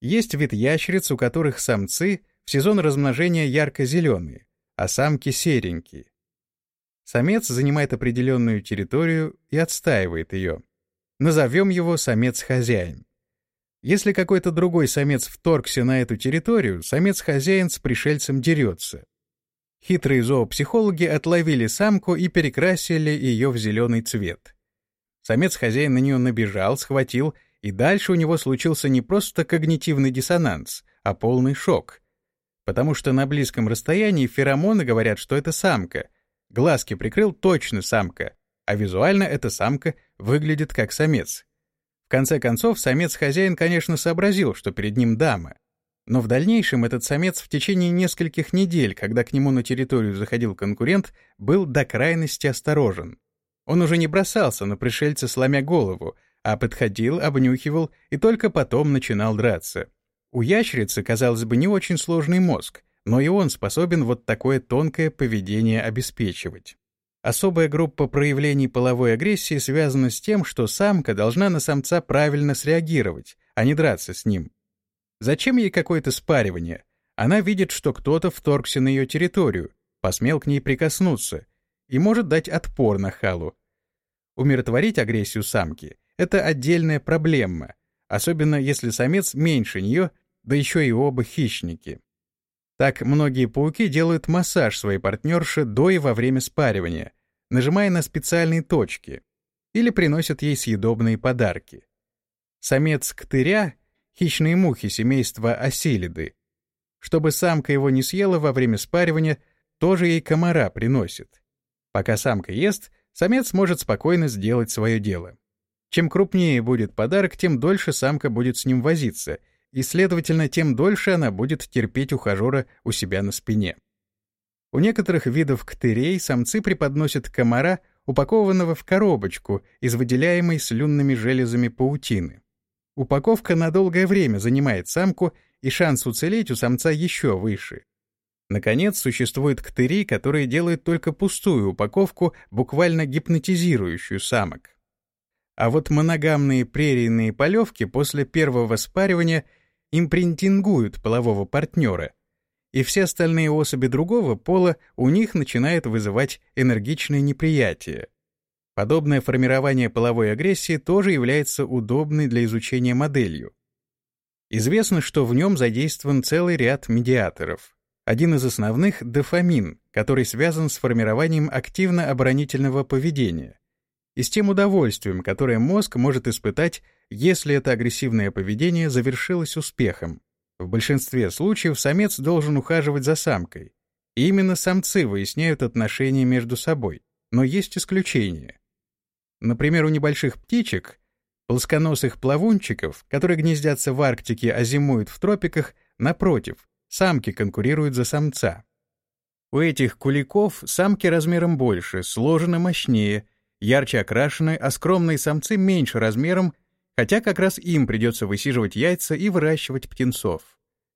Есть вид ящериц, у которых самцы в сезон размножения ярко-зеленые, а самки серенькие. Самец занимает определенную территорию и отстаивает ее. Назовем его самец-хозяин. Если какой-то другой самец вторгся на эту территорию, самец-хозяин с пришельцем дерется. Хитрые зоопсихологи отловили самку и перекрасили ее в зеленый цвет. Самец-хозяин на нее набежал, схватил, и дальше у него случился не просто когнитивный диссонанс, а полный шок. Потому что на близком расстоянии феромоны говорят, что это самка. Глазки прикрыл точно самка, а визуально эта самка выглядит как самец. В конце концов, самец-хозяин, конечно, сообразил, что перед ним дама. Но в дальнейшем этот самец в течение нескольких недель, когда к нему на территорию заходил конкурент, был до крайности осторожен. Он уже не бросался на пришельца, сломя голову, а подходил, обнюхивал и только потом начинал драться. У ящерицы, казалось бы, не очень сложный мозг, но и он способен вот такое тонкое поведение обеспечивать. Особая группа проявлений половой агрессии связана с тем, что самка должна на самца правильно среагировать, а не драться с ним. Зачем ей какое-то спаривание? Она видит, что кто-то вторгся на ее территорию, посмел к ней прикоснуться и может дать отпор на халу. Умиротворить агрессию самки — это отдельная проблема, особенно если самец меньше нее, да еще и оба хищники. Так многие пауки делают массаж своей партнерши до и во время спаривания, нажимая на специальные точки, или приносят ей съедобные подарки. Самец ктыря хищные мухи семейства оселиды. Чтобы самка его не съела во время спаривания, тоже ей комара приносит. Пока самка ест, самец может спокойно сделать свое дело. Чем крупнее будет подарок, тем дольше самка будет с ним возиться, и, следовательно, тем дольше она будет терпеть ухажера у себя на спине. У некоторых видов ктырей самцы преподносят комара, упакованного в коробочку из выделяемой слюнными железами паутины. Упаковка на долгое время занимает самку, и шанс уцелеть у самца еще выше. Наконец, существуют ктыри, которые делают только пустую упаковку, буквально гипнотизирующую самок. А вот моногамные прерийные полевки после первого спаривания импринтингуют полового партнера, и все остальные особи другого пола у них начинают вызывать энергичное неприятие. Подобное формирование половой агрессии тоже является удобной для изучения моделью. Известно, что в нем задействован целый ряд медиаторов. Один из основных — дофамин, который связан с формированием активно-оборонительного поведения и с тем удовольствием, которое мозг может испытать, если это агрессивное поведение завершилось успехом. В большинстве случаев самец должен ухаживать за самкой. И именно самцы выясняют отношения между собой. Но есть исключения. Например, у небольших птичек, плосконосых плавунчиков, которые гнездятся в Арктике, а зимуют в тропиках, напротив, самки конкурируют за самца. У этих куликов самки размером больше, сложены мощнее, ярче окрашены, а скромные самцы меньше размером, хотя как раз им придется высиживать яйца и выращивать птенцов.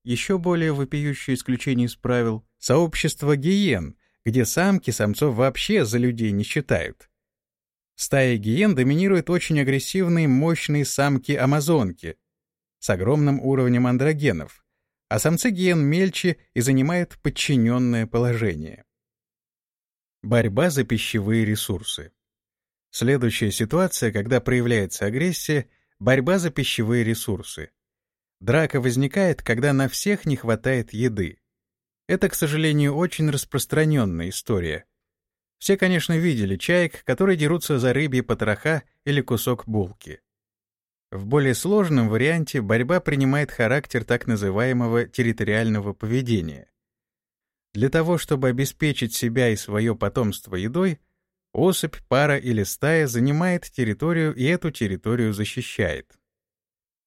Еще более вопиющее исключение из правил — сообщество гиен, где самки самцов вообще за людей не считают. В стае гиен доминируют очень агрессивные мощные самки-амазонки с огромным уровнем андрогенов, а самцы гиен мельче и занимают подчиненное положение. Борьба за пищевые ресурсы. Следующая ситуация, когда проявляется агрессия — борьба за пищевые ресурсы. Драка возникает, когда на всех не хватает еды. Это, к сожалению, очень распространенная история. Все, конечно, видели чаек, которые дерутся за рыбьи потроха или кусок булки. В более сложном варианте борьба принимает характер так называемого территориального поведения. Для того, чтобы обеспечить себя и свое потомство едой, особь, пара или стая занимает территорию и эту территорию защищает.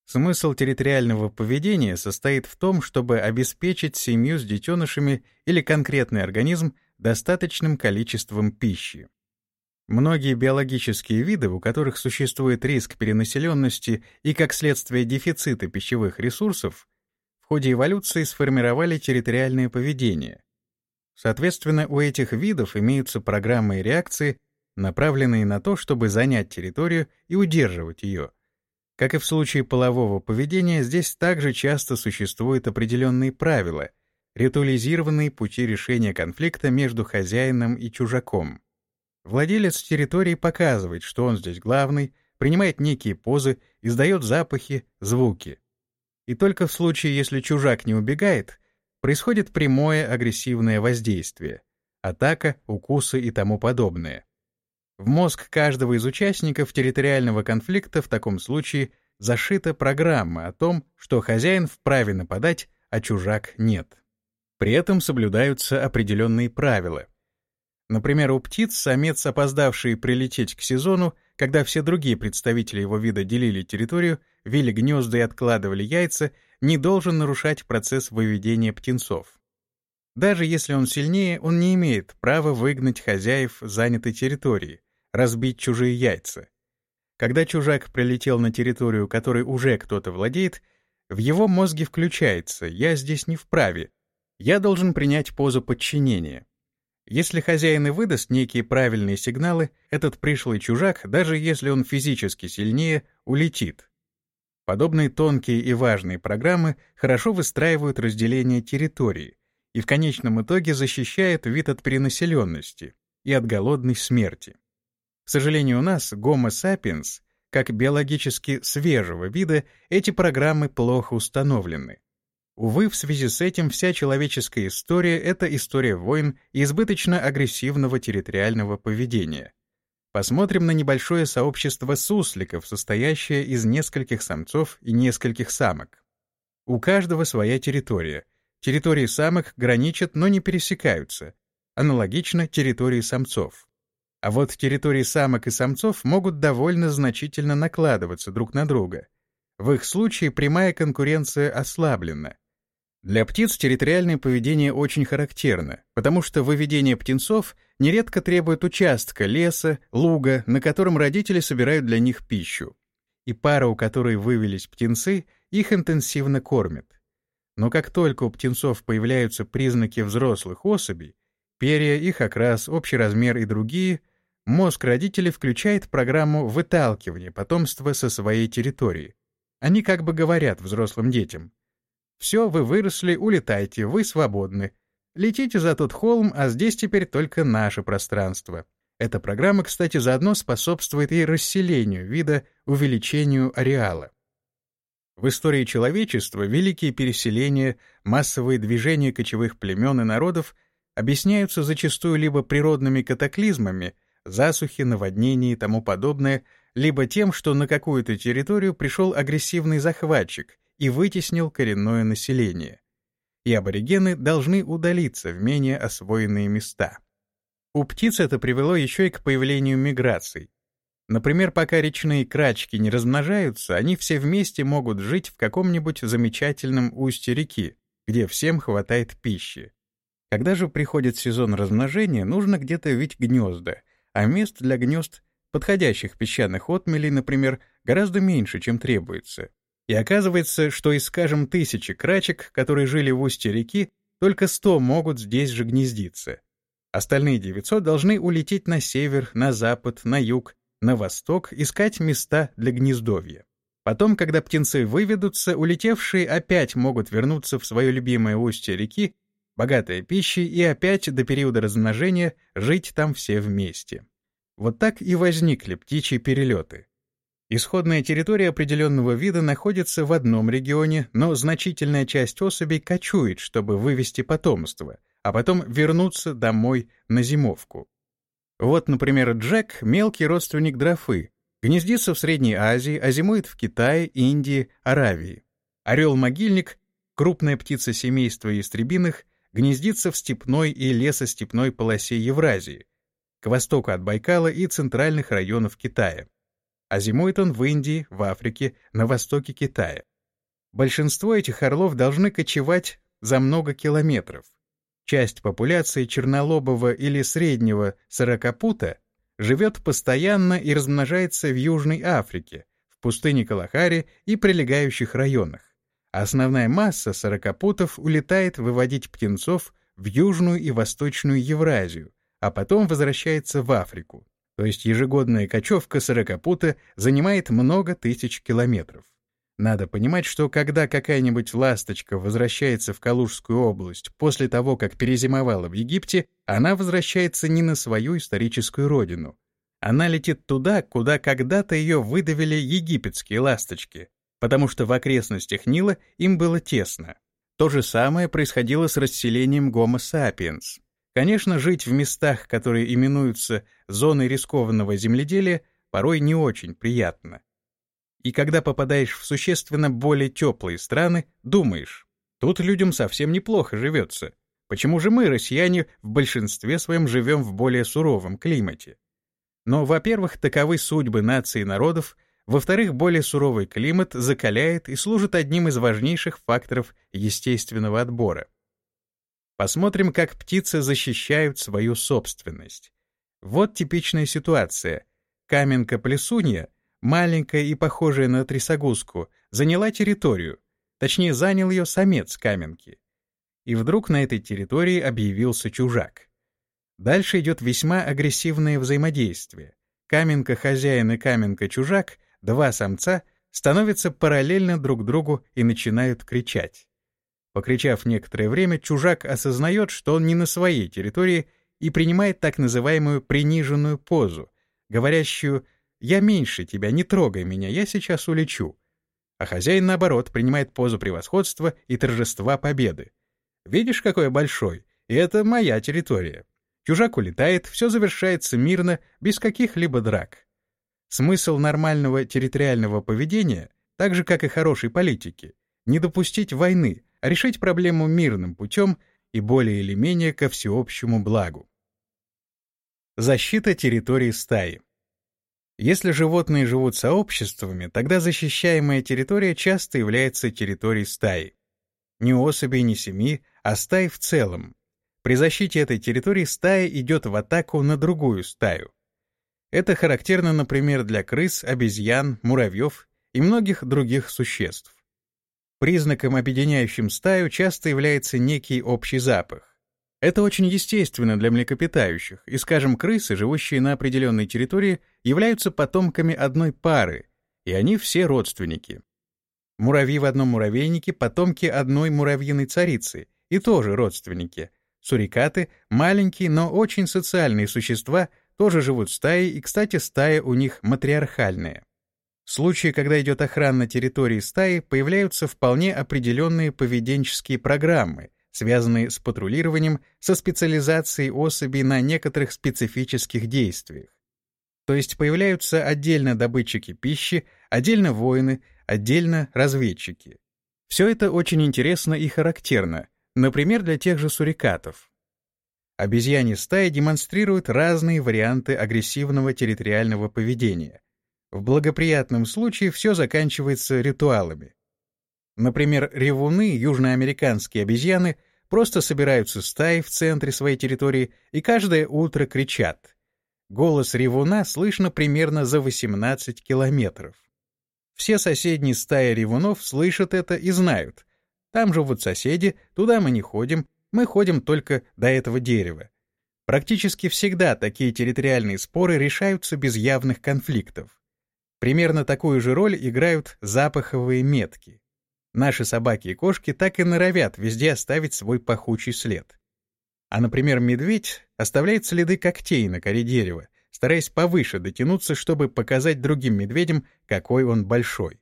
Смысл территориального поведения состоит в том, чтобы обеспечить семью с детенышами или конкретный организм достаточным количеством пищи. Многие биологические виды, у которых существует риск перенаселенности и, как следствие, дефицита пищевых ресурсов, в ходе эволюции сформировали территориальное поведение. Соответственно, у этих видов имеются программы и реакции, направленные на то, чтобы занять территорию и удерживать ее. Как и в случае полового поведения, здесь также часто существуют определенные правила, ритуализированные пути решения конфликта между хозяином и чужаком. Владелец территории показывает, что он здесь главный, принимает некие позы, издает запахи, звуки. И только в случае, если чужак не убегает, происходит прямое агрессивное воздействие — атака, укусы и тому подобное. В мозг каждого из участников территориального конфликта в таком случае зашита программа о том, что хозяин вправе нападать, а чужак нет. При этом соблюдаются определенные правила. Например, у птиц самец, опоздавший прилететь к сезону, когда все другие представители его вида делили территорию, вели гнезда и откладывали яйца, не должен нарушать процесс выведения птенцов. Даже если он сильнее, он не имеет права выгнать хозяев занятой территории, разбить чужие яйца. Когда чужак прилетел на территорию, которой уже кто-то владеет, в его мозге включается «я здесь не вправе», «я должен принять позу подчинения». Если хозяин и выдаст некие правильные сигналы, этот пришлый чужак, даже если он физически сильнее, улетит. Подобные тонкие и важные программы хорошо выстраивают разделение территории и в конечном итоге защищают вид от перенаселенности и от голодной смерти. К сожалению, у нас, Homo sapiens, как биологически свежего вида, эти программы плохо установлены. Увы, в связи с этим вся человеческая история — это история войн и избыточно агрессивного территориального поведения. Посмотрим на небольшое сообщество сусликов, состоящее из нескольких самцов и нескольких самок. У каждого своя территория. Территории самок граничат, но не пересекаются. Аналогично территории самцов. А вот территории самок и самцов могут довольно значительно накладываться друг на друга. В их случае прямая конкуренция ослаблена. Для птиц территориальное поведение очень характерно, потому что выведение птенцов нередко требует участка леса, луга, на котором родители собирают для них пищу. И пара, у которой вывелись птенцы, их интенсивно кормят. Но как только у птенцов появляются признаки взрослых особей, перья, их окрас, общий размер и другие, мозг родителей включает программу выталкивания потомства со своей территории. Они как бы говорят взрослым детям, все, вы выросли, улетайте, вы свободны. Летите за тот холм, а здесь теперь только наше пространство. Эта программа, кстати, заодно способствует и расселению вида, увеличению ареала. В истории человечества великие переселения, массовые движения кочевых племен и народов объясняются зачастую либо природными катаклизмами, засухи, наводнения и тому подобное, либо тем, что на какую-то территорию пришел агрессивный захватчик и вытеснил коренное население. И аборигены должны удалиться в менее освоенные места. У птиц это привело еще и к появлению миграций. Например, пока речные крачки не размножаются, они все вместе могут жить в каком-нибудь замечательном устье реки, где всем хватает пищи. Когда же приходит сезон размножения, нужно где-то вить гнезда, а мест для гнезд, подходящих песчаных отмелей, например, гораздо меньше, чем требуется. И оказывается, что из, скажем, тысячи крачек, которые жили в устье реки, только 100 могут здесь же гнездиться. Остальные 900 должны улететь на север, на запад, на юг, на восток, искать места для гнездовья. Потом, когда птенцы выведутся, улетевшие опять могут вернуться в свое любимое устье реки, богатое пищей, и опять до периода размножения жить там все вместе. Вот так и возникли птичьи перелеты. Исходная территория определенного вида находится в одном регионе, но значительная часть особей кочует, чтобы вывести потомство, а потом вернуться домой на зимовку. Вот, например, Джек — мелкий родственник дрофы, гнездится в Средней Азии, а зимует в Китае, Индии, Аравии. Орел-могильник — крупная птица семейства истребиных, гнездится в степной и лесостепной полосе Евразии, к востоку от Байкала и центральных районов Китая. А зимует он в Индии, в Африке, на востоке Китая. Большинство этих орлов должны кочевать за много километров. Часть популяции чернолобого или среднего сорокопута живет постоянно и размножается в Южной Африке, в пустыне Калахари и прилегающих районах. Основная масса сорокопутов улетает выводить птенцов в Южную и Восточную Евразию, а потом возвращается в Африку. То есть ежегодная кочевка сорокопута занимает много тысяч километров. Надо понимать, что когда какая-нибудь ласточка возвращается в Калужскую область после того, как перезимовала в Египте, она возвращается не на свою историческую родину. Она летит туда, куда когда-то ее выдавили египетские ласточки, потому что в окрестностях Нила им было тесно. То же самое происходило с расселением Homo sapiens. Конечно, жить в местах, которые именуются зоной рискованного земледелия, порой не очень приятно. И когда попадаешь в существенно более теплые страны, думаешь, тут людям совсем неплохо живется. Почему же мы, россияне, в большинстве своем живем в более суровом климате? Но, во-первых, таковы судьбы наций и народов, во-вторых, более суровый климат закаляет и служит одним из важнейших факторов естественного отбора. Посмотрим, как птицы защищают свою собственность. Вот типичная ситуация. Каменка-плесунья — маленькая и похожая на трясогузку, заняла территорию, точнее занял ее самец каменки. И вдруг на этой территории объявился чужак. Дальше идет весьма агрессивное взаимодействие. Каменка-хозяин и каменка-чужак, два самца, становятся параллельно друг другу и начинают кричать. Покричав некоторое время, чужак осознает, что он не на своей территории и принимает так называемую приниженную позу, говорящую я меньше тебя, не трогай меня, я сейчас улечу. А хозяин, наоборот, принимает позу превосходства и торжества победы. Видишь, какой я большой? И это моя территория. Чужак улетает, все завершается мирно, без каких-либо драк. Смысл нормального территориального поведения, так же, как и хорошей политики, не допустить войны, а решить проблему мирным путем и более или менее ко всеобщему благу. Защита территории стаи. Если животные живут сообществами, тогда защищаемая территория часто является территорией стаи. Не особей, не семьи, а стаи в целом. При защите этой территории стая идет в атаку на другую стаю. Это характерно, например, для крыс, обезьян, муравьев и многих других существ. Признаком, объединяющим стаю, часто является некий общий запах. Это очень естественно для млекопитающих, и, скажем, крысы, живущие на определенной территории, являются потомками одной пары, и они все родственники. Муравьи в одном муравейнике — потомки одной муравьиной царицы, и тоже родственники. Сурикаты — маленькие, но очень социальные существа, тоже живут в стае, и, кстати, стая у них матриархальная. Случае, когда идет охрана территории стаи, появляются вполне определенные поведенческие программы — связанные с патрулированием, со специализацией особей на некоторых специфических действиях. То есть появляются отдельно добытчики пищи, отдельно воины, отдельно разведчики. Все это очень интересно и характерно, например, для тех же сурикатов. Обезьяне стаи демонстрируют разные варианты агрессивного территориального поведения. В благоприятном случае все заканчивается ритуалами. Например, ревуны, южноамериканские обезьяны, просто собираются стаи в центре своей территории и каждое утро кричат. Голос ревуна слышно примерно за 18 километров. Все соседние стаи ревунов слышат это и знают. Там живут соседи, туда мы не ходим, мы ходим только до этого дерева. Практически всегда такие территориальные споры решаются без явных конфликтов. Примерно такую же роль играют запаховые метки. Наши собаки и кошки так и норовят везде оставить свой пахучий след. А, например, медведь оставляет следы когтей на коре дерева, стараясь повыше дотянуться, чтобы показать другим медведям, какой он большой.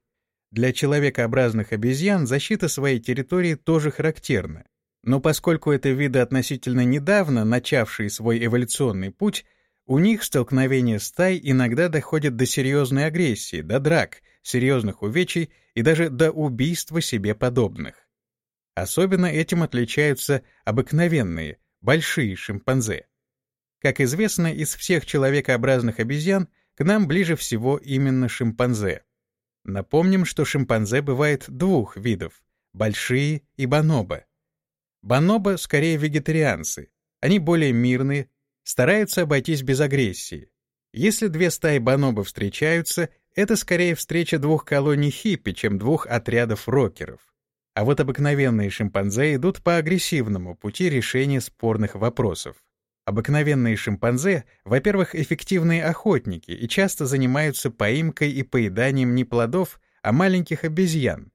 Для человекообразных обезьян защита своей территории тоже характерна. Но поскольку это виды относительно недавно начавшие свой эволюционный путь, у них столкновения стай иногда доходят до серьезной агрессии, до драк, серьезных увечий и даже до убийства себе подобных. Особенно этим отличаются обыкновенные, большие шимпанзе. Как известно, из всех человекообразных обезьян к нам ближе всего именно шимпанзе. Напомним, что шимпанзе бывает двух видов — большие и бонобо. Бонобо скорее вегетарианцы. Они более мирные, стараются обойтись без агрессии. Если две стаи бонобо встречаются, это скорее встреча двух колоний хиппи, чем двух отрядов рокеров. А вот обыкновенные шимпанзе идут по агрессивному пути решения спорных вопросов. Обыкновенные шимпанзе, во-первых, эффективные охотники и часто занимаются поимкой и поеданием не плодов, а маленьких обезьян.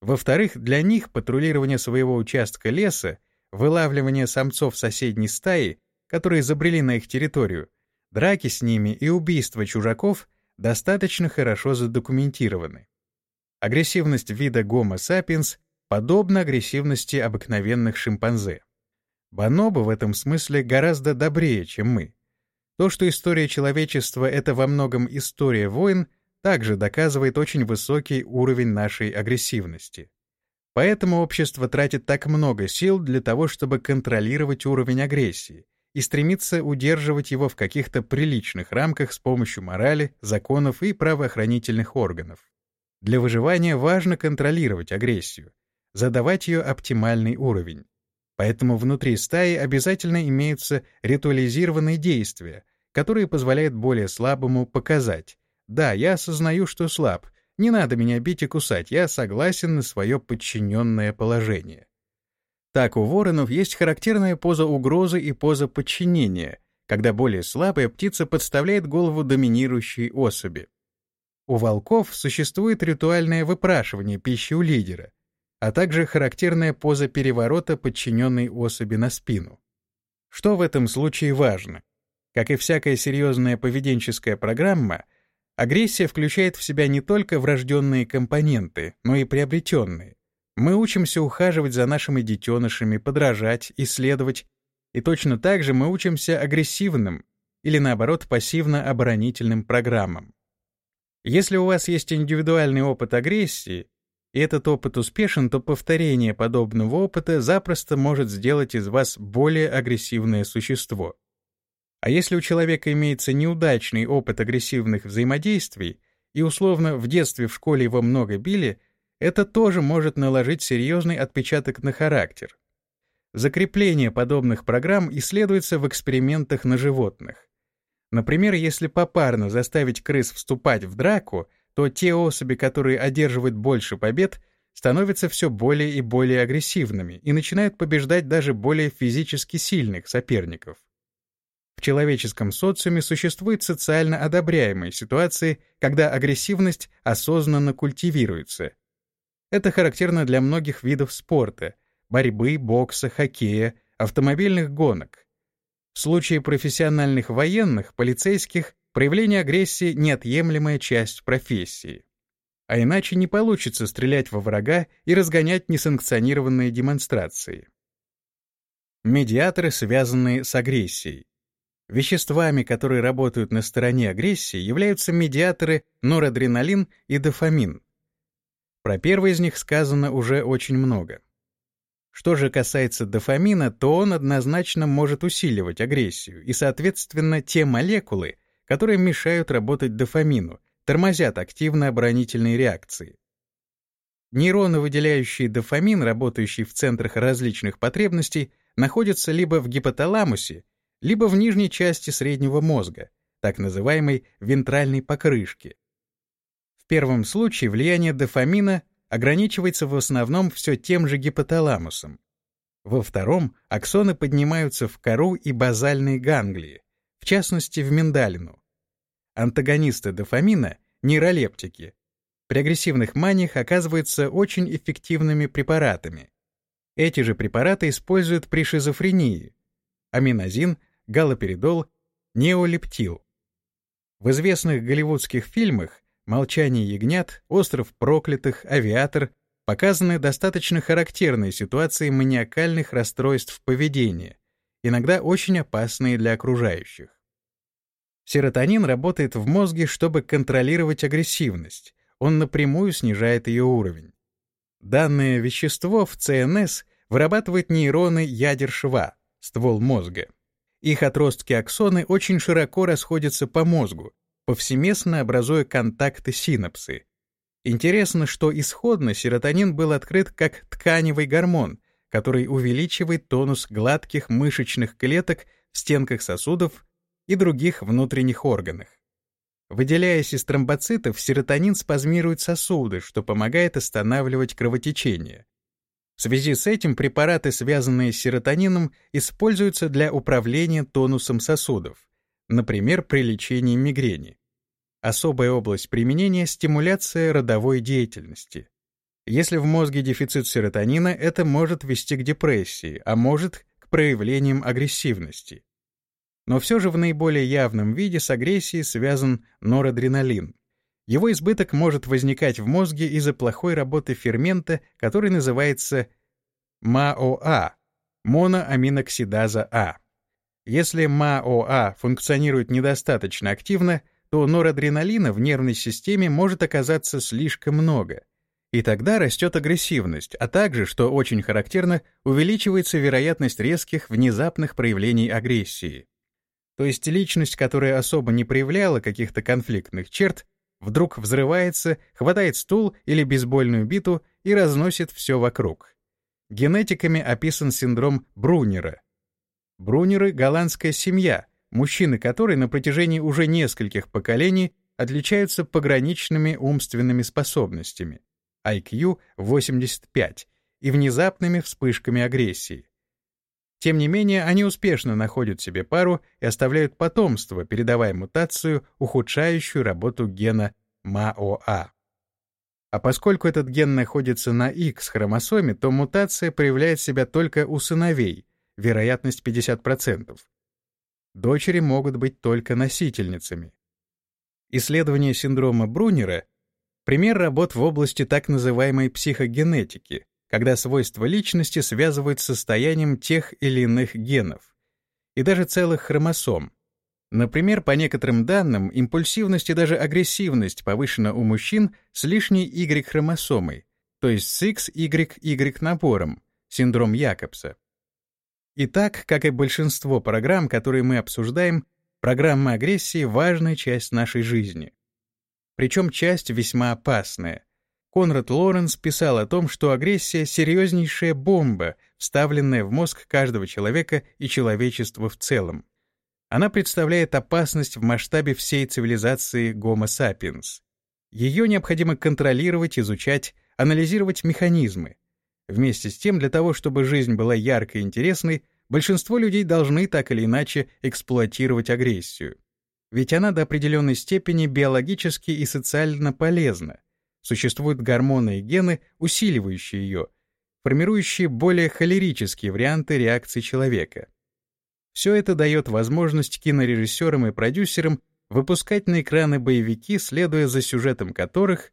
Во-вторых, для них патрулирование своего участка леса, вылавливание самцов соседней стаи, которые забрели на их территорию, драки с ними и убийство чужаков достаточно хорошо задокументированы. Агрессивность вида Homo sapiens подобна агрессивности обыкновенных шимпанзе. Бонобо в этом смысле гораздо добрее, чем мы. То, что история человечества — это во многом история войн, также доказывает очень высокий уровень нашей агрессивности. Поэтому общество тратит так много сил для того, чтобы контролировать уровень агрессии и стремится удерживать его в каких-то приличных рамках с помощью морали, законов и правоохранительных органов. Для выживания важно контролировать агрессию, задавать ее оптимальный уровень. Поэтому внутри стаи обязательно имеются ритуализированные действия, которые позволяют более слабому показать «Да, я осознаю, что слаб, не надо меня бить и кусать, я согласен на свое подчиненное положение». Так у воронов есть характерная поза угрозы и поза подчинения, когда более слабая птица подставляет голову доминирующей особи. У волков существует ритуальное выпрашивание пищи у лидера, а также характерная поза переворота подчиненной особи на спину. Что в этом случае важно? Как и всякая серьезная поведенческая программа, агрессия включает в себя не только врожденные компоненты, но и приобретенные. Мы учимся ухаживать за нашими детенышами, подражать, исследовать, и точно так же мы учимся агрессивным или, наоборот, пассивно-оборонительным программам. Если у вас есть индивидуальный опыт агрессии, и этот опыт успешен, то повторение подобного опыта запросто может сделать из вас более агрессивное существо. А если у человека имеется неудачный опыт агрессивных взаимодействий, и условно в детстве в школе его много били, это тоже может наложить серьезный отпечаток на характер. Закрепление подобных программ исследуется в экспериментах на животных. Например, если попарно заставить крыс вступать в драку, то те особи, которые одерживают больше побед, становятся все более и более агрессивными и начинают побеждать даже более физически сильных соперников. В человеческом социуме существуют социально одобряемые ситуации, когда агрессивность осознанно культивируется. Это характерно для многих видов спорта — борьбы, бокса, хоккея, автомобильных гонок. В случае профессиональных военных, полицейских Проявление агрессии — неотъемлемая часть профессии. А иначе не получится стрелять во врага и разгонять несанкционированные демонстрации. Медиаторы, связанные с агрессией. Веществами, которые работают на стороне агрессии, являются медиаторы норадреналин и дофамин. Про первый из них сказано уже очень много. Что же касается дофамина, то он однозначно может усиливать агрессию, и, соответственно, те молекулы, которые мешают работать дофамину, тормозят активно оборонительные реакции. Нейроны, выделяющие дофамин, работающие в центрах различных потребностей, находятся либо в гипоталамусе, либо в нижней части среднего мозга, так называемой вентральной покрышке. В первом случае влияние дофамина ограничивается в основном все тем же гипоталамусом. Во втором аксоны поднимаются в кору и базальные ганглии, в частности в миндалину. Антагонисты дофамина — нейролептики. При агрессивных маниях оказываются очень эффективными препаратами. Эти же препараты используют при шизофрении — аминозин, галоперидол, неолептил. В известных голливудских фильмах «Молчание ягнят», «Остров проклятых», «Авиатор» показаны достаточно характерные ситуации маниакальных расстройств поведения, иногда очень опасные для окружающих. Серотонин работает в мозге, чтобы контролировать агрессивность. Он напрямую снижает ее уровень. Данное вещество в ЦНС вырабатывает нейроны ядер шва, ствол мозга. Их отростки аксоны очень широко расходятся по мозгу, повсеместно образуя контакты синапсы. Интересно, что исходно серотонин был открыт как тканевый гормон, который увеличивает тонус гладких мышечных клеток в стенках сосудов и других внутренних органах. Выделяясь из тромбоцитов, серотонин спазмирует сосуды, что помогает останавливать кровотечение. В связи с этим препараты, связанные с серотонином, используются для управления тонусом сосудов, например, при лечении мигрени. Особая область применения — стимуляция родовой деятельности. Если в мозге дефицит серотонина, это может вести к депрессии, а может — к проявлениям агрессивности. Но все же в наиболее явном виде с агрессией связан норадреналин. Его избыток может возникать в мозге из-за плохой работы фермента, который называется МАОА — моноаминоксидаза А. Если МАОА функционирует недостаточно активно — то норадреналина в нервной системе может оказаться слишком много. И тогда растет агрессивность, а также, что очень характерно, увеличивается вероятность резких, внезапных проявлений агрессии. То есть личность, которая особо не проявляла каких-то конфликтных черт, вдруг взрывается, хватает стул или бейсбольную биту и разносит все вокруг. Генетиками описан синдром Брунера. Брунеры — голландская семья — мужчины которой на протяжении уже нескольких поколений отличаются пограничными умственными способностями, IQ 85, и внезапными вспышками агрессии. Тем не менее, они успешно находят себе пару и оставляют потомство, передавая мутацию, ухудшающую работу гена МАОА. А поскольку этот ген находится на X-хромосоме, то мутация проявляет себя только у сыновей, вероятность 50%. Дочери могут быть только носительницами. Исследование синдрома Брунера — пример работ в области так называемой психогенетики, когда свойства личности связывают с состоянием тех или иных генов и даже целых хромосом. Например, по некоторым данным, импульсивность и даже агрессивность повышена у мужчин с лишней Y-хромосомой, то есть с XYY набором, синдром Якобса. И так, как и большинство программ, которые мы обсуждаем, программа агрессии — важная часть нашей жизни. Причем часть весьма опасная. Конрад Лоренс писал о том, что агрессия — серьезнейшая бомба, вставленная в мозг каждого человека и человечества в целом. Она представляет опасность в масштабе всей цивилизации Homo sapiens. Ее необходимо контролировать, изучать, анализировать механизмы, Вместе с тем, для того, чтобы жизнь была яркой и интересной, большинство людей должны так или иначе эксплуатировать агрессию. Ведь она до определенной степени биологически и социально полезна. Существуют гормоны и гены, усиливающие ее, формирующие более холерические варианты реакции человека. Все это дает возможность кинорежиссерам и продюсерам выпускать на экраны боевики, следуя за сюжетом которых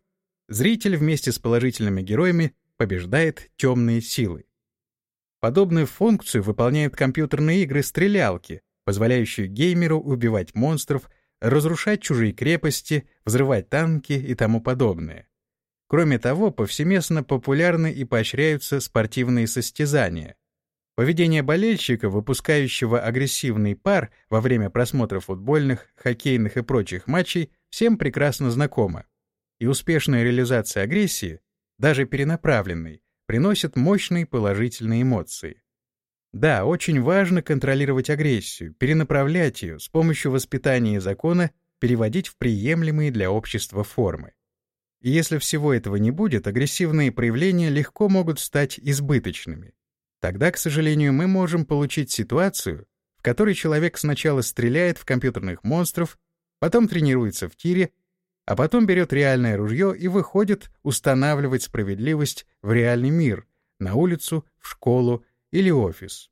зритель вместе с положительными героями побеждает темные силы. Подобную функцию выполняют компьютерные игры-стрелялки, позволяющие геймеру убивать монстров, разрушать чужие крепости, взрывать танки и тому подобное. Кроме того, повсеместно популярны и поощряются спортивные состязания. Поведение болельщика, выпускающего агрессивный пар во время просмотра футбольных, хоккейных и прочих матчей, всем прекрасно знакомо. И успешная реализация агрессии даже перенаправленный, приносит мощные положительные эмоции. Да, очень важно контролировать агрессию, перенаправлять ее, с помощью воспитания и закона переводить в приемлемые для общества формы. И если всего этого не будет, агрессивные проявления легко могут стать избыточными. Тогда, к сожалению, мы можем получить ситуацию, в которой человек сначала стреляет в компьютерных монстров, потом тренируется в тире, а потом берет реальное ружье и выходит устанавливать справедливость в реальный мир, на улицу, в школу или офис.